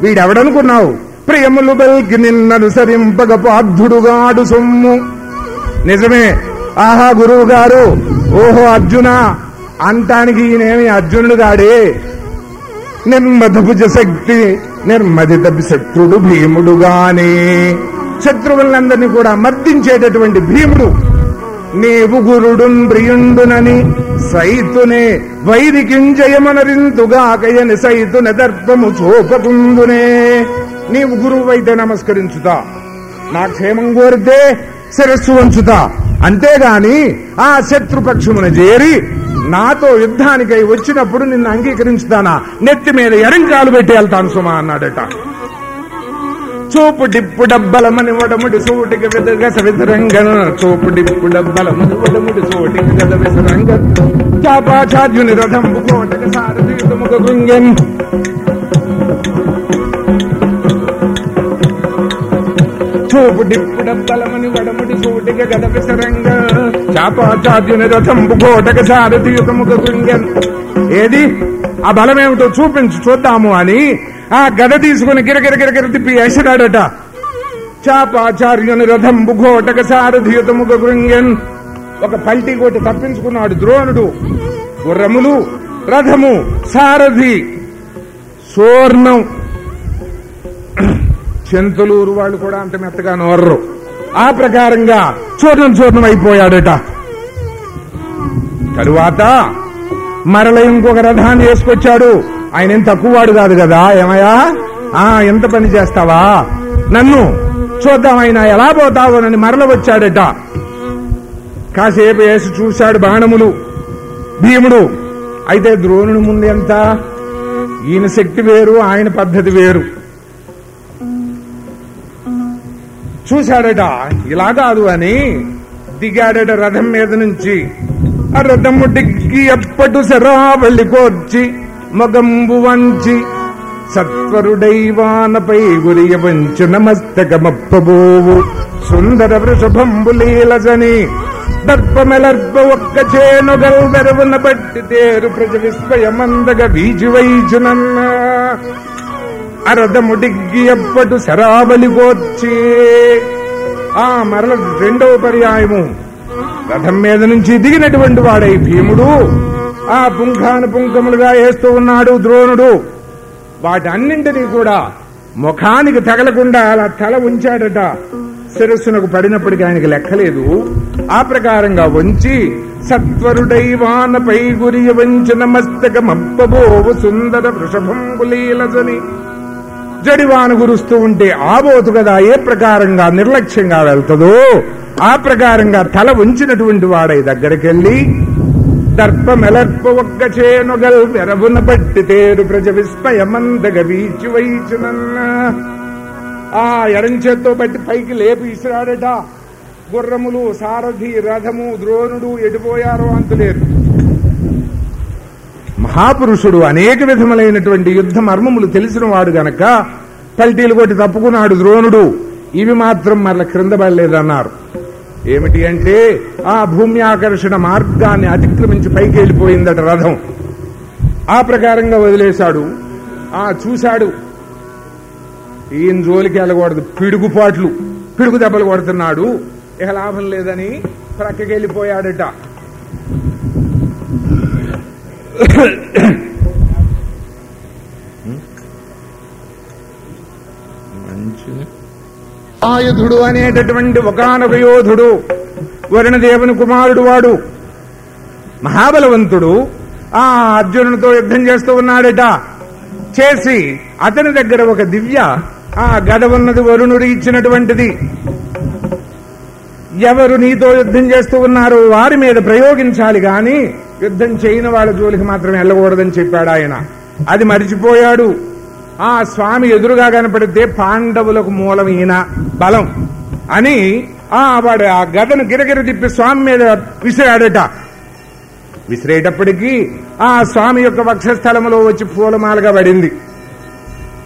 వీడెవడనుకున్నావు? ప్రియములు బలికి నిన్ననుసరింపగ పార్థుడుగాడు సొమ్ము. నిజమే. ఆహా గురువు గారు ఓహో అర్జున. అంటానికి ఈయనేమి అర్జునుడు గాడే. నిర్మధభుజ శక్తి నిర్మదిత శత్రుడు భీముడుగానే. శత్రువులందరినీ కూడా మర్దించేటటువంటి భీముడు నీవు గురుడుం ప్రియుండునని సైతునే వైరికింజయమనరింతుగాకయని సైతున దర్పము చూపకుందునే. నీవు గురువైతే నమస్కరించుతా. నా క్షేమం కోరితే శిరస్సు వంచుతా. అంతేగాని ఆ శత్రుపక్షమును చేరి నాతో యుద్ధానికై వచ్చినప్పుడు నిన్ను అంగీకరించుతానా? నెత్తి మీద ఎరంకాలు పెట్టి వెళ్తాను సుమా అన్నాడట. చూపు డిప్పు డబ్బలమని వడముడి సూటికి వెదగస విధరంగన చూపు డిప్పు డబ్బలమని వడముడి సోటికి గద విసరంగ చాపాచార్యుని రథంబు కోటక సారథి తుముక చూపు డిప్పు డబ్బలమని వడముడి సోటికి గద విసరంగ చాపాచార్యుని రథంబు కోటక సారథి తుముక ఏది? ఆ బలమేమిటో చూపించు చూద్దాము అని ఆ గద తీసుకుని గిరగిర గిరగిర తిప్పి వేసినాడట చాపాచార్యుని రథం బుఘోటక సారథియుతముగ గృంగన్. ఒక పల్టీ కొట్టి తప్పించుకున్నాడు ద్రోణుడు. గుర్రములు రథము సారథి సోర్ణం చెంతలూరు వాళ్ళు కూడా అంత మెత్తగా నోర్రు ఆ ప్రకారంగా చూర్ణం చూర్ణం అయిపోయాడట. తరువాత మరల ఇంకొక రథాన్ని వేసుకొచ్చాడు. ఆయన ఏం తక్కువవాడు కాదు కదా ఏమయ్యా? ఆ ఎంత పని చేస్తావా? నన్ను చూద్దాం ఆయన ఎలా పోతావోనని మరల వచ్చాడట. కాసేపు వేసి చూశాడు బాణములు భీముడు. అయితే ద్రోణుని ముందు ఎంత? ఈయన శక్తి వేరు ఆయన పద్ధతి వేరు. చూశాడట ఇలా కాదు అని దిగాడట రథం మీద నుంచి. ఆ రథము డిగ్గి ఎప్పటి శరావళి కోర్చి మగంబు వంచి సత్వరుడైవానపై గురియ వంచు నమస్తకమప్పబోవు సుందర వృషభంబు లీలజని దర్పమెలర్ప ఒక్క చేను గల్వెరువున బట్టి తేరు ప్రజ విస్మయమందగ వీజు వైచునన్న అరదము డిగ్గి ఎప్పటి శరావళి కోర్చి ఆ మరల రెండవ పర్యాయము రథం మీద నుంచి దిగినటువంటి వాడై భీముడు ఆ పుంఖాను పుంఖములుగా వేస్తూ ఉన్నాడు ద్రోణుడు. వాటన్నింటినీ కూడా ముఖానికి తగలకుండా అలా తల ఉంచాడట. శిరస్సునకు పడినప్పటికీ ఆయనకి లెక్కలేదు. ఆ ప్రకారంగా వంచి సత్వరుడైవానపై గురియ వంచి నమస్తకమబ్బోవు సుందర వృషభంబులీలజని జడివాన గురుస్తూ ఉంటే ఆబోతు కదా ఏ ప్రకారంగా నిర్లక్ష్యంగా వెళ్తదో ఆ ప్రకారంగా తల ఉంచినటువంటి వాడై దగ్గరికెళ్ళి దర్పమెలర్ప ఒక్క చేనుగల్ వెరవున పట్టి తేరు ప్రజ విస్మయమందగ వీచి వైచునన్న ఆ ఎడం చేత్తో బట్టి పైకి లేపి ఇసిరాడట. గుర్రములు సారథి రథము ద్రోణుడు ఎడిపోయారో అంతులేరు. మహాపురుషుడు అనేక విధములైనటువంటి యుద్ధ మర్మములు తెలిసిన వాడు గనక పల్టీలు కొట్టి తప్పుకున్నాడు ద్రోణుడు. ఇవి మాత్రం మరల క్రింద పడలేదన్నారు ఏమిటి అంటే ఆ భూమి ఆకర్షణ మార్గాన్ని అతిక్రమించి పైకి వెళ్ళిపోయిందట రథం. ఆ ప్రకారంగా వదిలేశాడు. ఆ చూశాడు. ఈయన జోలికి వెళ్ళకూడదు. పిడుగుపాట్లు పిడుగు దెబ్బలు కొడుతున్నాడు. ఇక లాభం లేదని ప్రక్కకి వెళ్ళిపోయాడట. Hmm? Hmm? ఆయుధుడు అనేటటువంటి ఒకనొక యోధుడు వరుణదేవుని కుమారుడు వాడు. మహాబలవంతుడు ఆ అర్జునుడితో యుద్ధం చేస్తూ ఉన్నాడట. చేసి అతని దగ్గర ఒక దివ్య ఆ గద ఉన్నది వరుణుడు ఇచ్చినటువంటిది. ఎవరు నీతో యుద్ధం చేస్తూ ఉన్నారో వారి మీద ప్రయోగించాలి గాని యుద్ధం చేయని వాళ్ళ జోలికి మాత్రం వెళ్ళకూడదని చెప్పాడు ఆయన. అది మరిచిపోయాడు. ఆ స్వామి ఎదురుగా కనపడితే పాండవులకు మూలం ఈయన బలం అని ఆ వాడు ఆ గదను గిరగిర తిప్పి స్వామి మీద విసిరాడట. విసిరేటప్పటికీ ఆ స్వామి యొక్క వక్షస్థలములో వచ్చి పూలమాలగా పడింది.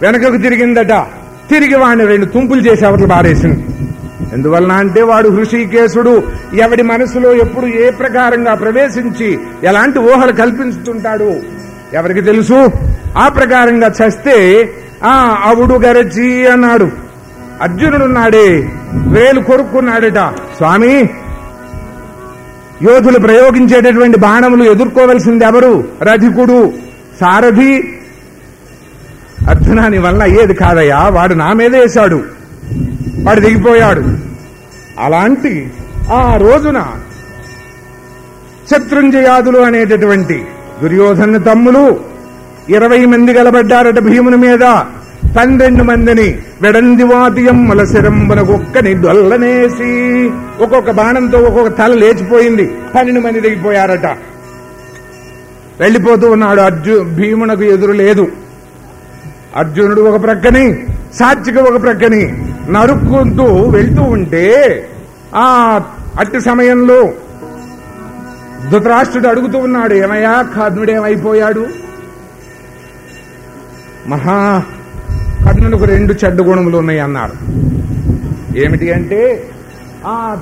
వెనకకు తిరిగిందట. తిరిగి వాడిని రెండు తుంపులు చేసి అవతలు బారేసింది ఎందువలన అంటే వాడు హృషికేశుడు. ఎవడి మనసులో ఎప్పుడు ఏ ప్రకారంగా ప్రవేశించి ఎలాంటి ఊహలు కల్పించుతుంటాడు? ఎవరికి తెలుసు? ఆ ప్రకారంగా చస్తే ఆ అవుడు గరచి అన్నాడు. అర్జునుడున్నాడే వేలు కొరుక్కున్నాడట. స్వామి యోధులు ప్రయోగించేటటువంటి బాణములు ఎదుర్కోవలసింది ఎవరు? రధికుడు. సారథి. అర్జునాని వల్ల అయ్యేది కాదయ్యా. వాడు నా మీద వేశాడు. వాడు దిగిపోయాడు. అలాంటి ఆ రోజున శత్రుంజయాదులు అనేటటువంటి దుర్యోధన తమ్ములు ఇరవై మంది గలబడ్డారట భీముని మీద. పన్నెండు మందిని వెడందివాతియం మలశిరంబనకొక్కని దొల్లనేసి ఒక్కొక్క బాణంతో ఒక్కొక్క తల లేచిపోయింది. పన్నెండు మంది దిగిపోయారట. వెళ్ళిపోతూ ఉన్నాడు అర్జు భీమునకు ఎదురు లేదు. అర్జునుడు ఒక ప్రక్కని సాత్విక ఒక ప్రక్కని నరుక్కుంటూ వెళ్తూ ఉంటే ఆ అట్టి సమయంలో ధృతరాష్ట్రుడు అడుగుతూ ఉన్నాడు ఏమయ్యా కర్ణుడేమైపోయాడు మహా కర్ణునికి రెండు చెడ్డ గుణములు ఉన్నాయి అన్నారు. ఏమిటి అంటే ఆ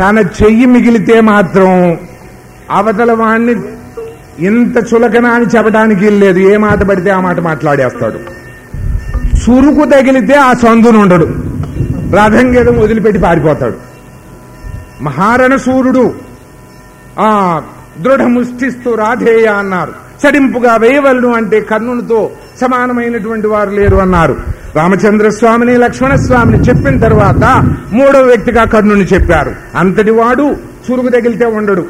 తన చెయ్యి మిగిలితే మాత్రం అవతల వాణ్ణి ఇంత చులకన అని చెప్పడానికి లేదు ఏ మాట పడితే ఆ మాట మాట్లాడేస్తాడు. చురుకు తగిలితే ఆ సందును ఉండడు రథం గేదం వదిలిపెట్టి పారిపోతాడు. మహారణ సూర్యుడు ఆ దృఢముష్టిస్తూ రాధేయ అన్నారు. చడింపుగా వేయవలను అంటే కర్ణునితో సమానమైనటువంటి వారు లేరు అన్నారు. రామచంద్ర స్వామిని లక్ష్మణ స్వామిని చెప్పిన తర్వాత మూడవ వ్యక్తిగా కర్ణుని చెప్పారు. అంతటి వాడు చురుకు తగిలితే ఉండడు.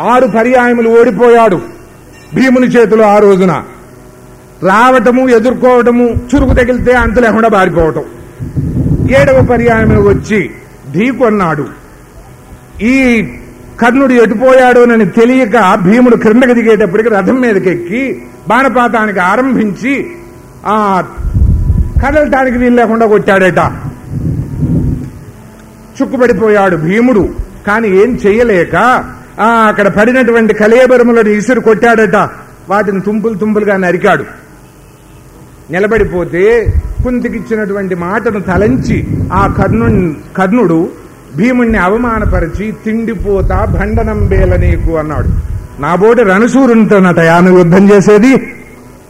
ఆరు పర్యాయములు ఓడిపోయాడు భీముని చేతిలో ఆ రోజున. రావటము ఎదుర్కోవటము చురుకు తగిలితే అంత లేకుండా బారిపోవటం. ఏడవ పర్యాయములు వచ్చి ఢీకొన్నాడు ఈ కర్ణుడు ఎటుపోయాడోనని తెలియక భీముడు క్రిందకి దిగేటప్పటికి రథం మీదకెక్కి బాణపాతానికి ఆరంభించి ఆ కదలటానికి వీలు లేకుండా కొట్టాడట. చుక్కుపడిపోయాడు భీముడు కాని ఏం చెయ్యలేక ఆ అక్కడ పడినటువంటి కలేబరములను ఇసురు కొట్టాడట. వాటిని తుంపులు తుంపులుగా నరికాడు. నిలబడిపోతే కుంతికిచ్చినటువంటి మాటను తలంచి ఆ కర్ణు కర్ణుడు భీముణ్ణి అవమానపరిచి తిండిపోతా భండనంబేల నీకు అన్నాడు. నా బోటి రణసూరునితోనటయా నువ్వు యుద్ధం చేసేది?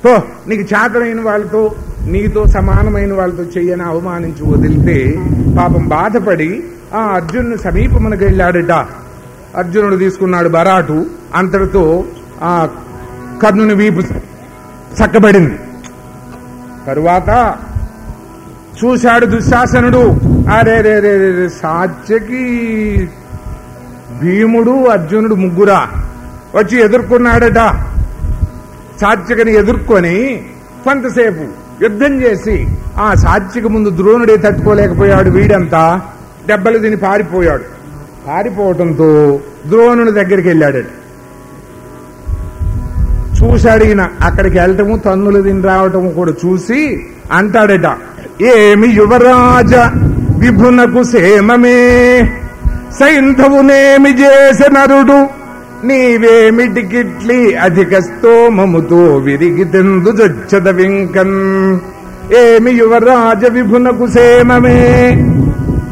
తో నీకు చేతనైన వాళ్ళతో నీతో సమానమైన వాళ్ళతో చెయ్యని అవమానించి వదిలితే పాపం బాధపడి ఆ అర్జునుని సమీపమునకు వెళ్ళాడట. అర్జునుడు తీసుకున్నాడు బరాటు. అంతటితో ఆ కర్ణుని వీపు చక్కబడింది. తరువాత చూశాడు దుశ్శాసనుడు. అరే రే రే రే సాత్యకి భీముడు అర్జునుడు ముగ్గురా వచ్చి ఎదుర్కొన్నాడట. సాత్యకని ఎదుర్కొని కొంతసేపు యుద్ధం చేసి ఆ సాత్విక ముందు ద్రోణుడే తట్టుకోలేకపోయాడు వీడంతా. దెబ్బలు తిని పారిపోయాడు. పారిపోవటంతో ద్రోణుని దగ్గరికి వెళ్ళాడట. చూశాడు ఈయన అక్కడికి వెళ్ళటము తన్నులు తిని రావటము కూడా చూసి అంటాడట. ఏమి యువరాజ విభునకు సేమమే. సైంధవునేమి చేసే నరుడు నీవేమిటికిట్లి అధిక స్తోమముతో విరిగి తెందు జచ్చద వింకన్. ఏమి యువరాజ విభునకు సేమమే.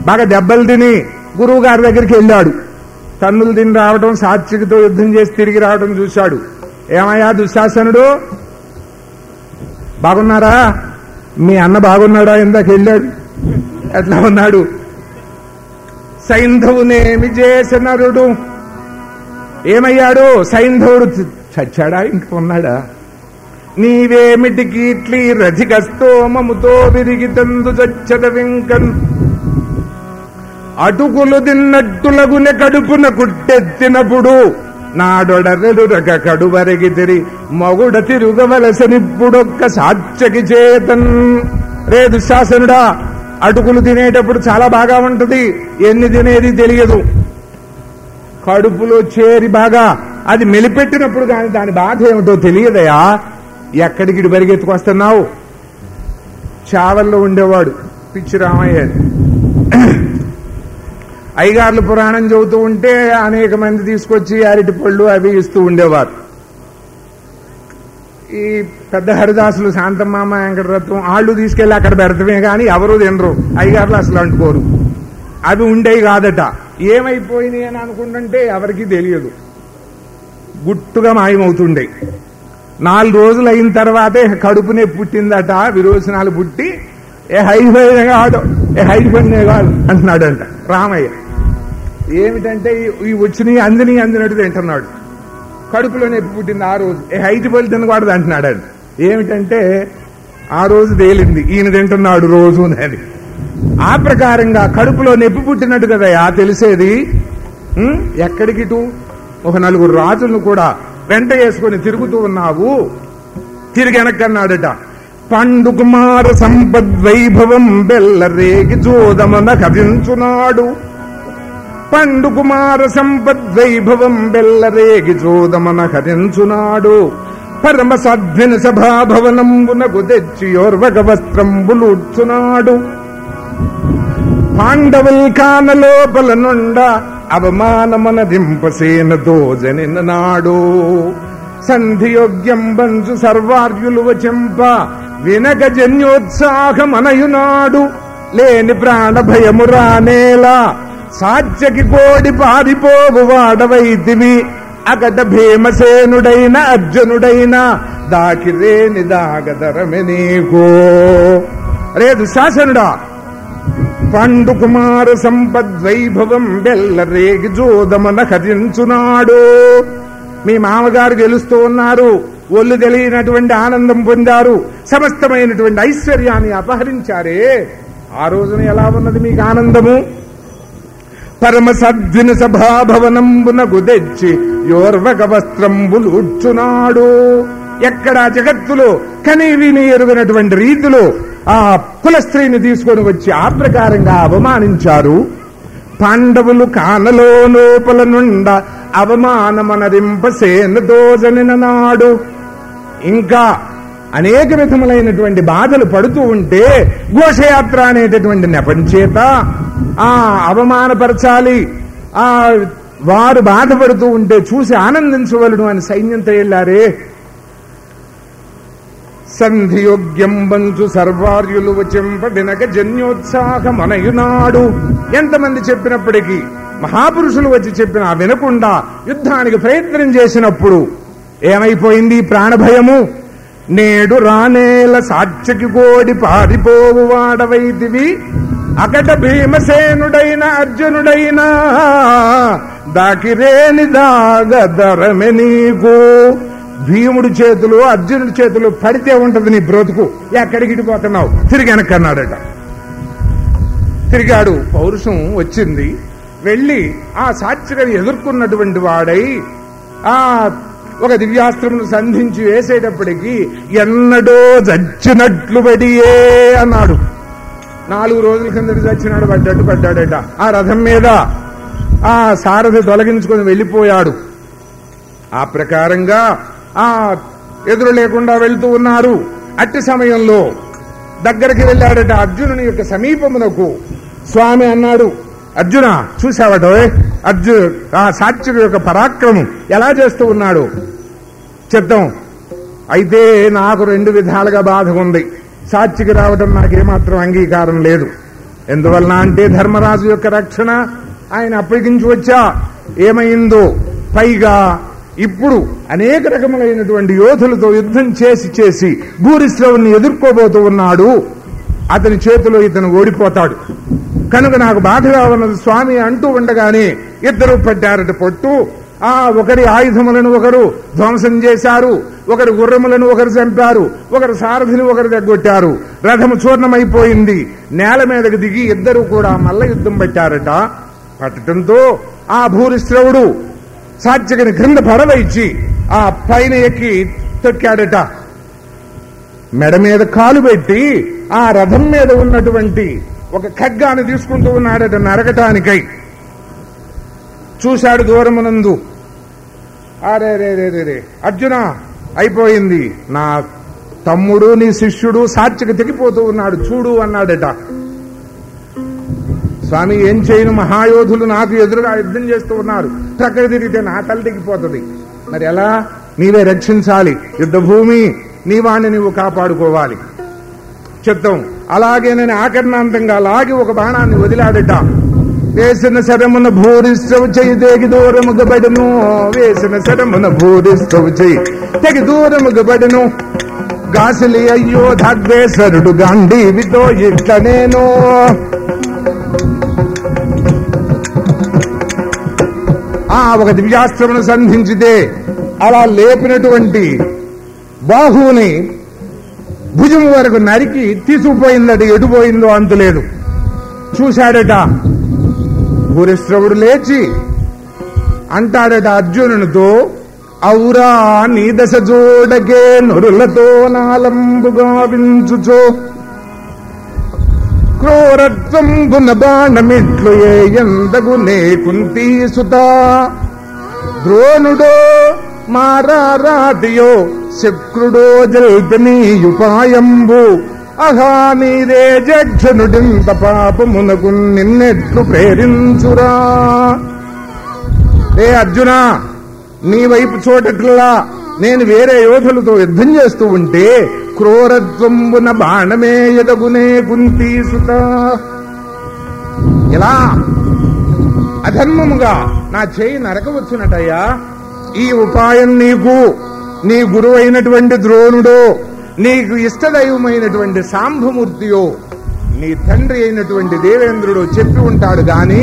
బాగా దెబ్బలు తిని గురువు గారి దగ్గరికి వెళ్ళాడు. తన్నులు తిని రావడం సాత్వికతో యుద్ధం చేసి తిరిగి రావడం చూశాడు. ఏమయ్యా దుశ్శాసనుడు? బాగున్నారా? మీ అన్న బాగున్నాడా? ఇందాక వెళ్ళాడు. ఎట్లా ఉన్నాడు. సైంధవునేమి చేసినరుడు ఏమయ్యాడు? సైంధవుడు చచ్చాడా? ఇంక ఉన్నాడా? నీవేమిటికి ఇట్లీ రధిక స్తోమముతో విరిగి తందు చచ్చద వింకన్? అటుకులు తిన్నట్టులగునె కడుపున కుట్టెత్తినప్పుడు నాడొడరెడు రక కడువరగి తిరి మగుడ తిరుగవలసనిప్పుడొక్క సాత్యకి చేతన్. రే దుశ్శాసనుడా అటుకులు తినేటప్పుడు చాలా బాగా ఉంటుంది. ఎన్ని తినేది తెలియదు. కడుపులో చేరి బాగా అది మెలిపెట్టినప్పుడు కానీ దాని బాధ ఏమిటో తెలియదయా? ఎక్కడికి ఇటు పరిగెత్తుకొస్తున్నావు చావల్లో ఉండేవాడు పిచ్చి రామయ్య. అయ్యగార్లు పురాణం చెబుతూ ఉంటే అనేక మంది తీసుకొచ్చి అరటి పళ్ళు అవి ఇస్తూ ఉండేవారు. ఈ పెద్ద హరిదాసులు శాంతమ్మామ వెంకటరత్నం వాళ్ళు తీసుకెళ్ళి అక్కడ పెడతమే కానీ ఎవరు తినరు. అయ్యగారులు అసలు అంటుకోరు అవి ఉండేవి కాదట. ఏమైపోయినాయి అని అనుకుంటుంటే ఎవరికి తెలియదు. గుట్టుగా మాయమవుతుండే. నాలుగు రోజులు అయిన తర్వాతే కడుపు నొప్పి పుట్టిందట. విరోచనాలు పుట్టి ఏ హైఫైనే కాదు ఏ హైఫైనే కాదు అంటున్నాడంట రామయ్య. ఏమిటంటే ఈ- వచ్చినవి అందిని అందినట్టు తింటున్నాడు. కడుపులో నొప్పి పుట్టింది ఆ రోజు. ఏ హైట్ పళ్ళు తినకూడదు అంటున్నాడు అండి ఏమిటంటే ఆ రోజు తేలింది. ఈయన తింటున్నాడు రోజు అని ఆ ప్రకారంగా కడుపులో నొప్పి పుట్టినట్టు కదయా తెలిసేది. ఎక్కడికి ఎక్కడికిటు ఒక నలుగురు రాజులను కూడా వెంట వేసుకొని తిరుగుతూ ఉన్నావు. తిరిగి వెనక్కన్నాడట పండు కుమార సంపద్వైభవం బెల్లరేగి జోదమన కవించున్నాడు పండుకుమార సంపద్వైభవం బెల్లరేగి జోదమన హరించునాడు. పరమ సద్విన సభాభవనంబునకు తెచ్చి యోర్వక వస్త్రంబులుడ్చున్నాడు పాండవుల్ కాన లోపల నుండ అవమానమన దింపసేనతో జనిన నాడు సంధియోగ్యం బంజు సర్వార్యులు వచింప వినగ జన్యోత్సాహమనయునాడు లేని ప్రాణ భయము రానేలా సాధ్యకి కోడి పారిపోవు వాడవైతివి అగట భీమసేనుడైన అర్జునుడైన దాకిరేని దాగదరమె నీకో. రే దుశాసనుడా పండు కుమార సంపద్వైభవం బెల్లరేగి జోదమన హరించున్నాడు మీ మామగారు గెలుస్తూ ఉన్నారు ఒళ్ళు తెలియనటువంటి ఆనందం పొందారు సమస్తమైనటువంటి ఐశ్వర్యాన్ని అపహరించారే. ఆ రోజున ఎలా ఉన్నది మీకు ఆనందము? పరమ సద్విన సభాభవనంబునకు తెచ్చి యోర్వక వస్త్రంబులుడ్చున్నాడు ఎక్కడ జగత్తులో కనీవిని ఎరుగినటువంటి రీతిలో ఆ కుల స్త్రీని తీసుకొని వచ్చి ఆ ప్రకారంగా అవమానించారు. పాండవులు కానలో లోపల నుండ అవమానమనరింపసేన దోజనిన నాడు. ఇంకా అనేక విధములైనటువంటి బాధలు పడుతూ ఉంటే ఘోషయాత్ర అనేటటువంటి నెపంచేత ఆ అవమానపరచాలి. ఆ వారు బాధపడుతూ ఉంటే చూసి ఆనందించవలను అని సైన్యంతో వెళ్ళారే సంధియోగ్యం బంచు సర్వార్యులు వచింప దినక జన్యోత్సాహమనయునాడు. ఎంతమంది చెప్పినప్పటికీ మహాపురుషులు వచ్చి చెప్పినా వినకుండా యుద్ధానికి ప్రయత్నం చేసినప్పుడు ఏమైపోయింది ప్రాణభయము? నేడు రానేల సాక్షికి కోడి పారిపోవు వాడవైతివి అకట భీమసేనుడైన అర్జునుడైనా దాకిరేని దాగదరమె నీకు. భీముడి చేతులు అర్జునుడి చేతులు పడితే ఉంటది నీ బ్రతుకు. ఎక్కడికి ఇటు తిరిగి వెనక్కన్నాడట తిరిగాడు పౌరుషం వచ్చింది. వెళ్ళి ఆ సాత్వికని ఎదుర్కొన్నటువంటి వాడై ఆ ఒక దివ్యాస్త్రమును సంధించి వేసేటప్పటికి ఎన్నడో చచ్చినట్లు పడియే అన్నాడు. నాలుగు రోజుల కిందటి చచ్చినాడు పడ్డట్టు పడ్డాడట. ఆ రథం మీద ఆ సారథి తొలగించుకొని వెళ్ళిపోయాడు. ఆ ప్రకారంగా ఆ ఎదురు లేకుండా వెళ్తూ ఉన్నారు. అట్టి సమయంలో దగ్గరికి వెళ్ళాడట అర్జునుని యొక్క సమీపమునకు. స్వామి అన్నాడు అర్జున చూసావట అర్జు ఆ సాత్విక యొక్క పరాక్రమం ఎలా చేస్తూ ఉన్నాడు? చెప్తాం అయితే నాకు రెండు విధాలుగా బాధ ఉంది. సాత్వికి రావడం నాకేమాత్రం అంగీకారం లేదు. ఎందువలన అంటే ధర్మరాజు యొక్క రక్షణ ఆయన అప్పగించి వచ్చా. ఏమైందో? పైగా ఇప్పుడు అనేక రకములైనటువంటి యోధులతో యుద్ధం చేసి చేసి భూరిశ్రవుని ఎదుర్కోబోతూ ఉన్నాడు. అతని చేతిలో ఇతను ఓడిపోతాడు. కనుక నాకు బాధగా ఉన్నది స్వామి అంటూ ఉండగానే ఇద్దరు పడ్డారట పొట్టు. ఆ ఒకరి ఆయుధములను ఒకరు ధ్వంసం చేశారు ఒకరి గుర్రములను ఒకరు చంపారు ఒకరు సారథిని ఒకరు దగ్గొట్టారు రథము చూర్ణమైపోయింది. నేల మీదకి దిగి ఇద్దరు కూడా మల్ల యుద్ధం పట్టారట. పట్టడంతో ఆ భూరిశ్రవుడు సాత్యకుని క్రింద పడవైచి ఆ పైన ఎక్కి తొక్కాడట. మెడ మీద కాలు పెట్టి ఆ రథం మీద ఉన్నటువంటి ఒక ఖడ్గాన్ని తీసుకుంటూ ఉన్నాడట నరకటానికై. చూశాడు దూరమునందు. అరే రే రే రే రే అర్జున అయిపోయింది. నా తమ్ముడు నీ శిష్యుడు సాత్విక తెగిపోతూ ఉన్నాడు. చూడు అన్నాడట. స్వామి ఏం చేయను? మహాయోధులు నాకు ఎదురుగా యుద్ధం చేస్తూ ఉన్నారు. ప్రక్కన తిరిగితే నా తల తెగిపోతుంది. మరి ఎలా? నీవే రక్షించాలి. యుద్ధభూమి నీ వాణ్ణి నువ్వు కాపాడుకోవాలి. చెప్తాం. అలాగే నేను ఆకర్ణాంతంగా లాగి ఒక బాణాన్ని వదిలాడట. వేసిన శరమున భూరిష్టవు చెయ్యి తెగి దూరముగ బడను. వేసిన శరమున భూరిష్టవు చెయ్యి తెగి దూరముగ బడను. గాసిలి అయ్యో ధగ్వేశ్వరుడు గాంధీ వితో ఇట్ల నేను. ఆ ఒక దివ్యాస్త్రమును సంధించితే అలా లేపినటువంటి బాహువుని భుజం వరకు నరికి తీసుకుపోయిందట ఎటుపోయిందో అంతులేదు చూశాడట. భూరిశ్రవుడు లేచి అంటాడట అర్జునునితో ఔరా నీ దశ జోడకే నొరులతో నాలంబుగా వించుచో. క్రూరత్వంబున బాణమిట్లు ఏ ఎందగు నే కుంతీసుత ద్రోణుడో మారారాటియో శక్రుడో జల్పనీయుపాయంబు అహా నీరే జక్షనుడింత పాపమునకు నిన్నెట్లు ప్రేరించురా ఏ అర్జున నీ వైపు చోటట్లా నేను వేరే యోధులతో యుద్ధం చేస్తూ ఉంటే క్రూరత్వంబున బాణమే ఎదగునే గుంతీసుత. ఎలా? అధర్మముగా నా చేయి నరకవచ్చునటయ్యా. ఈ ఉపాయం నీకు నీ గురువైనటువంటి అయినటువంటి ద్రోణుడో నీకు ఇష్టదైవమైనటువంటి సాంభమూర్తియో నీ తండ్రి అయినటువంటి దేవేంద్రుడు చెప్పి ఉంటాడు గాని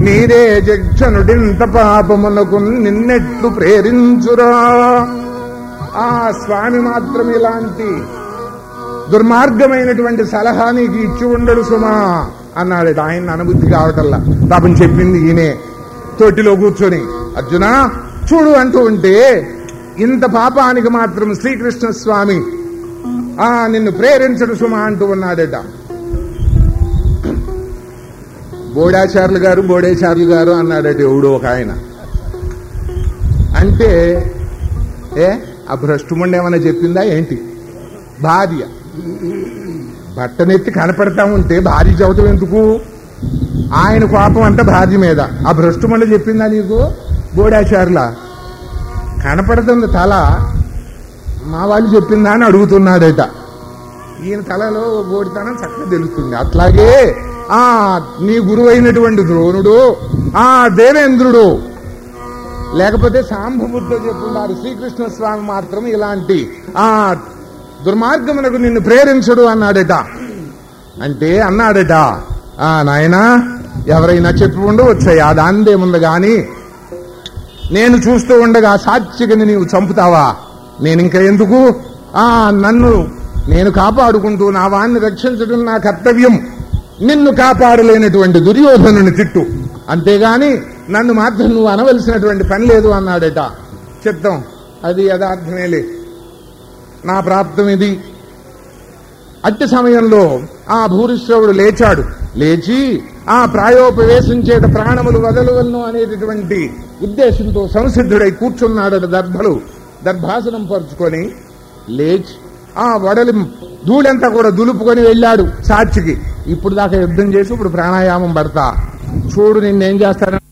నీరే జక్షనుడింత పాపమునకు నిన్నెట్లు ప్రేరించురా. ఆ స్వామి మాత్రం ఇలాంటి దుర్మార్గమైనటువంటి సలహా నీకు ఇచ్చి ఉండడు సుమా అన్నాడు ఆయన అనుభూతి కావటల్లా పాపం చెప్పింది ఈయనే. తొట్టిలో కూర్చొని అర్జునా చూడు అంటూ ఉంటే ఇంత పాపానికి మాత్రం శ్రీకృష్ణ స్వామి ఆ నిన్ను ప్రేరించడు సుమా అంటూ ఉన్నాడట. బోడాచార్యులు గారు బోడేచార్యులు గారు అన్నాడట ఎవడు ఒక ఆయన. అంటే ఏ ఆ భ్రష్టుముండ ఏమైనా చెప్పిందా ఏంటి? భార్య. బట్టనెత్తి కనపడతా ఉంటే భార్య చదువుతాం ఎందుకు? ఆయన కోపం అంతా భార్య మీద. ఆ భ్రష్టుమండ చెప్పిందా నీకు? గోడాచారుల. కనపడుతుంది తల. మా వాళ్ళు చెప్పిందా అని అడుగుతున్నాడట. ఈయన తలలో గోడితనం చక్కగా తెలుస్తుంది. అట్లాగే ఆ నీ గురువు అయినటువంటి ద్రోణుడు ఆ దేవేంద్రుడు. లేకపోతే సాంభముద్ర చెప్పున్నారు శ్రీకృష్ణ స్వామి మాత్రం ఇలాంటి ఆ దుర్మార్గమునకు నిన్ను ప్రేరించడు అన్నాడట. అంటే అన్నాడట ఆ నాయనా ఎవరైనా చెప్పి ఉండవచ్చాయా? దానిదేముంది కానీ నేను చూస్తూ ఉండగా సాత్వికని నీవు చంపుతావా? నేను ఇంకా ఎందుకు? ఆ నన్ను నేను కాపాడుకుంటూ నా వాణ్ణి రక్షించడం నా కర్తవ్యం. నిన్ను కాపాడలేనటువంటి దుర్యోధనుని తిట్టు. అంతేగాని నన్ను మాత్రం నువ్వు అనవలసినటువంటి పని లేదు అన్నాడట. చిత్తం అది యథార్థమేలే నా ప్రాప్తం ఇది. అట్టి సమయంలో ఆ భూరిశ్రవుడు లేచాడు. లేచి ఆ ప్రాయోపవేశం చేత ప్రాణములు వదలవలను అనేటటువంటి ఉద్దేశంతో సంసిద్ధుడై కూర్చున్నాడని దర్భలు. దర్భాసనం పరుచుకొని లేచి ఆ వడలి ధూళంతా కూడా దులుపుకొని వెళ్ళాడు సాక్షికి. ఇప్పుడు దాకా యుద్ధం చేసి ఇప్పుడు ప్రాణాయామం పడతా. చూడు నిన్నేం చేస్తానని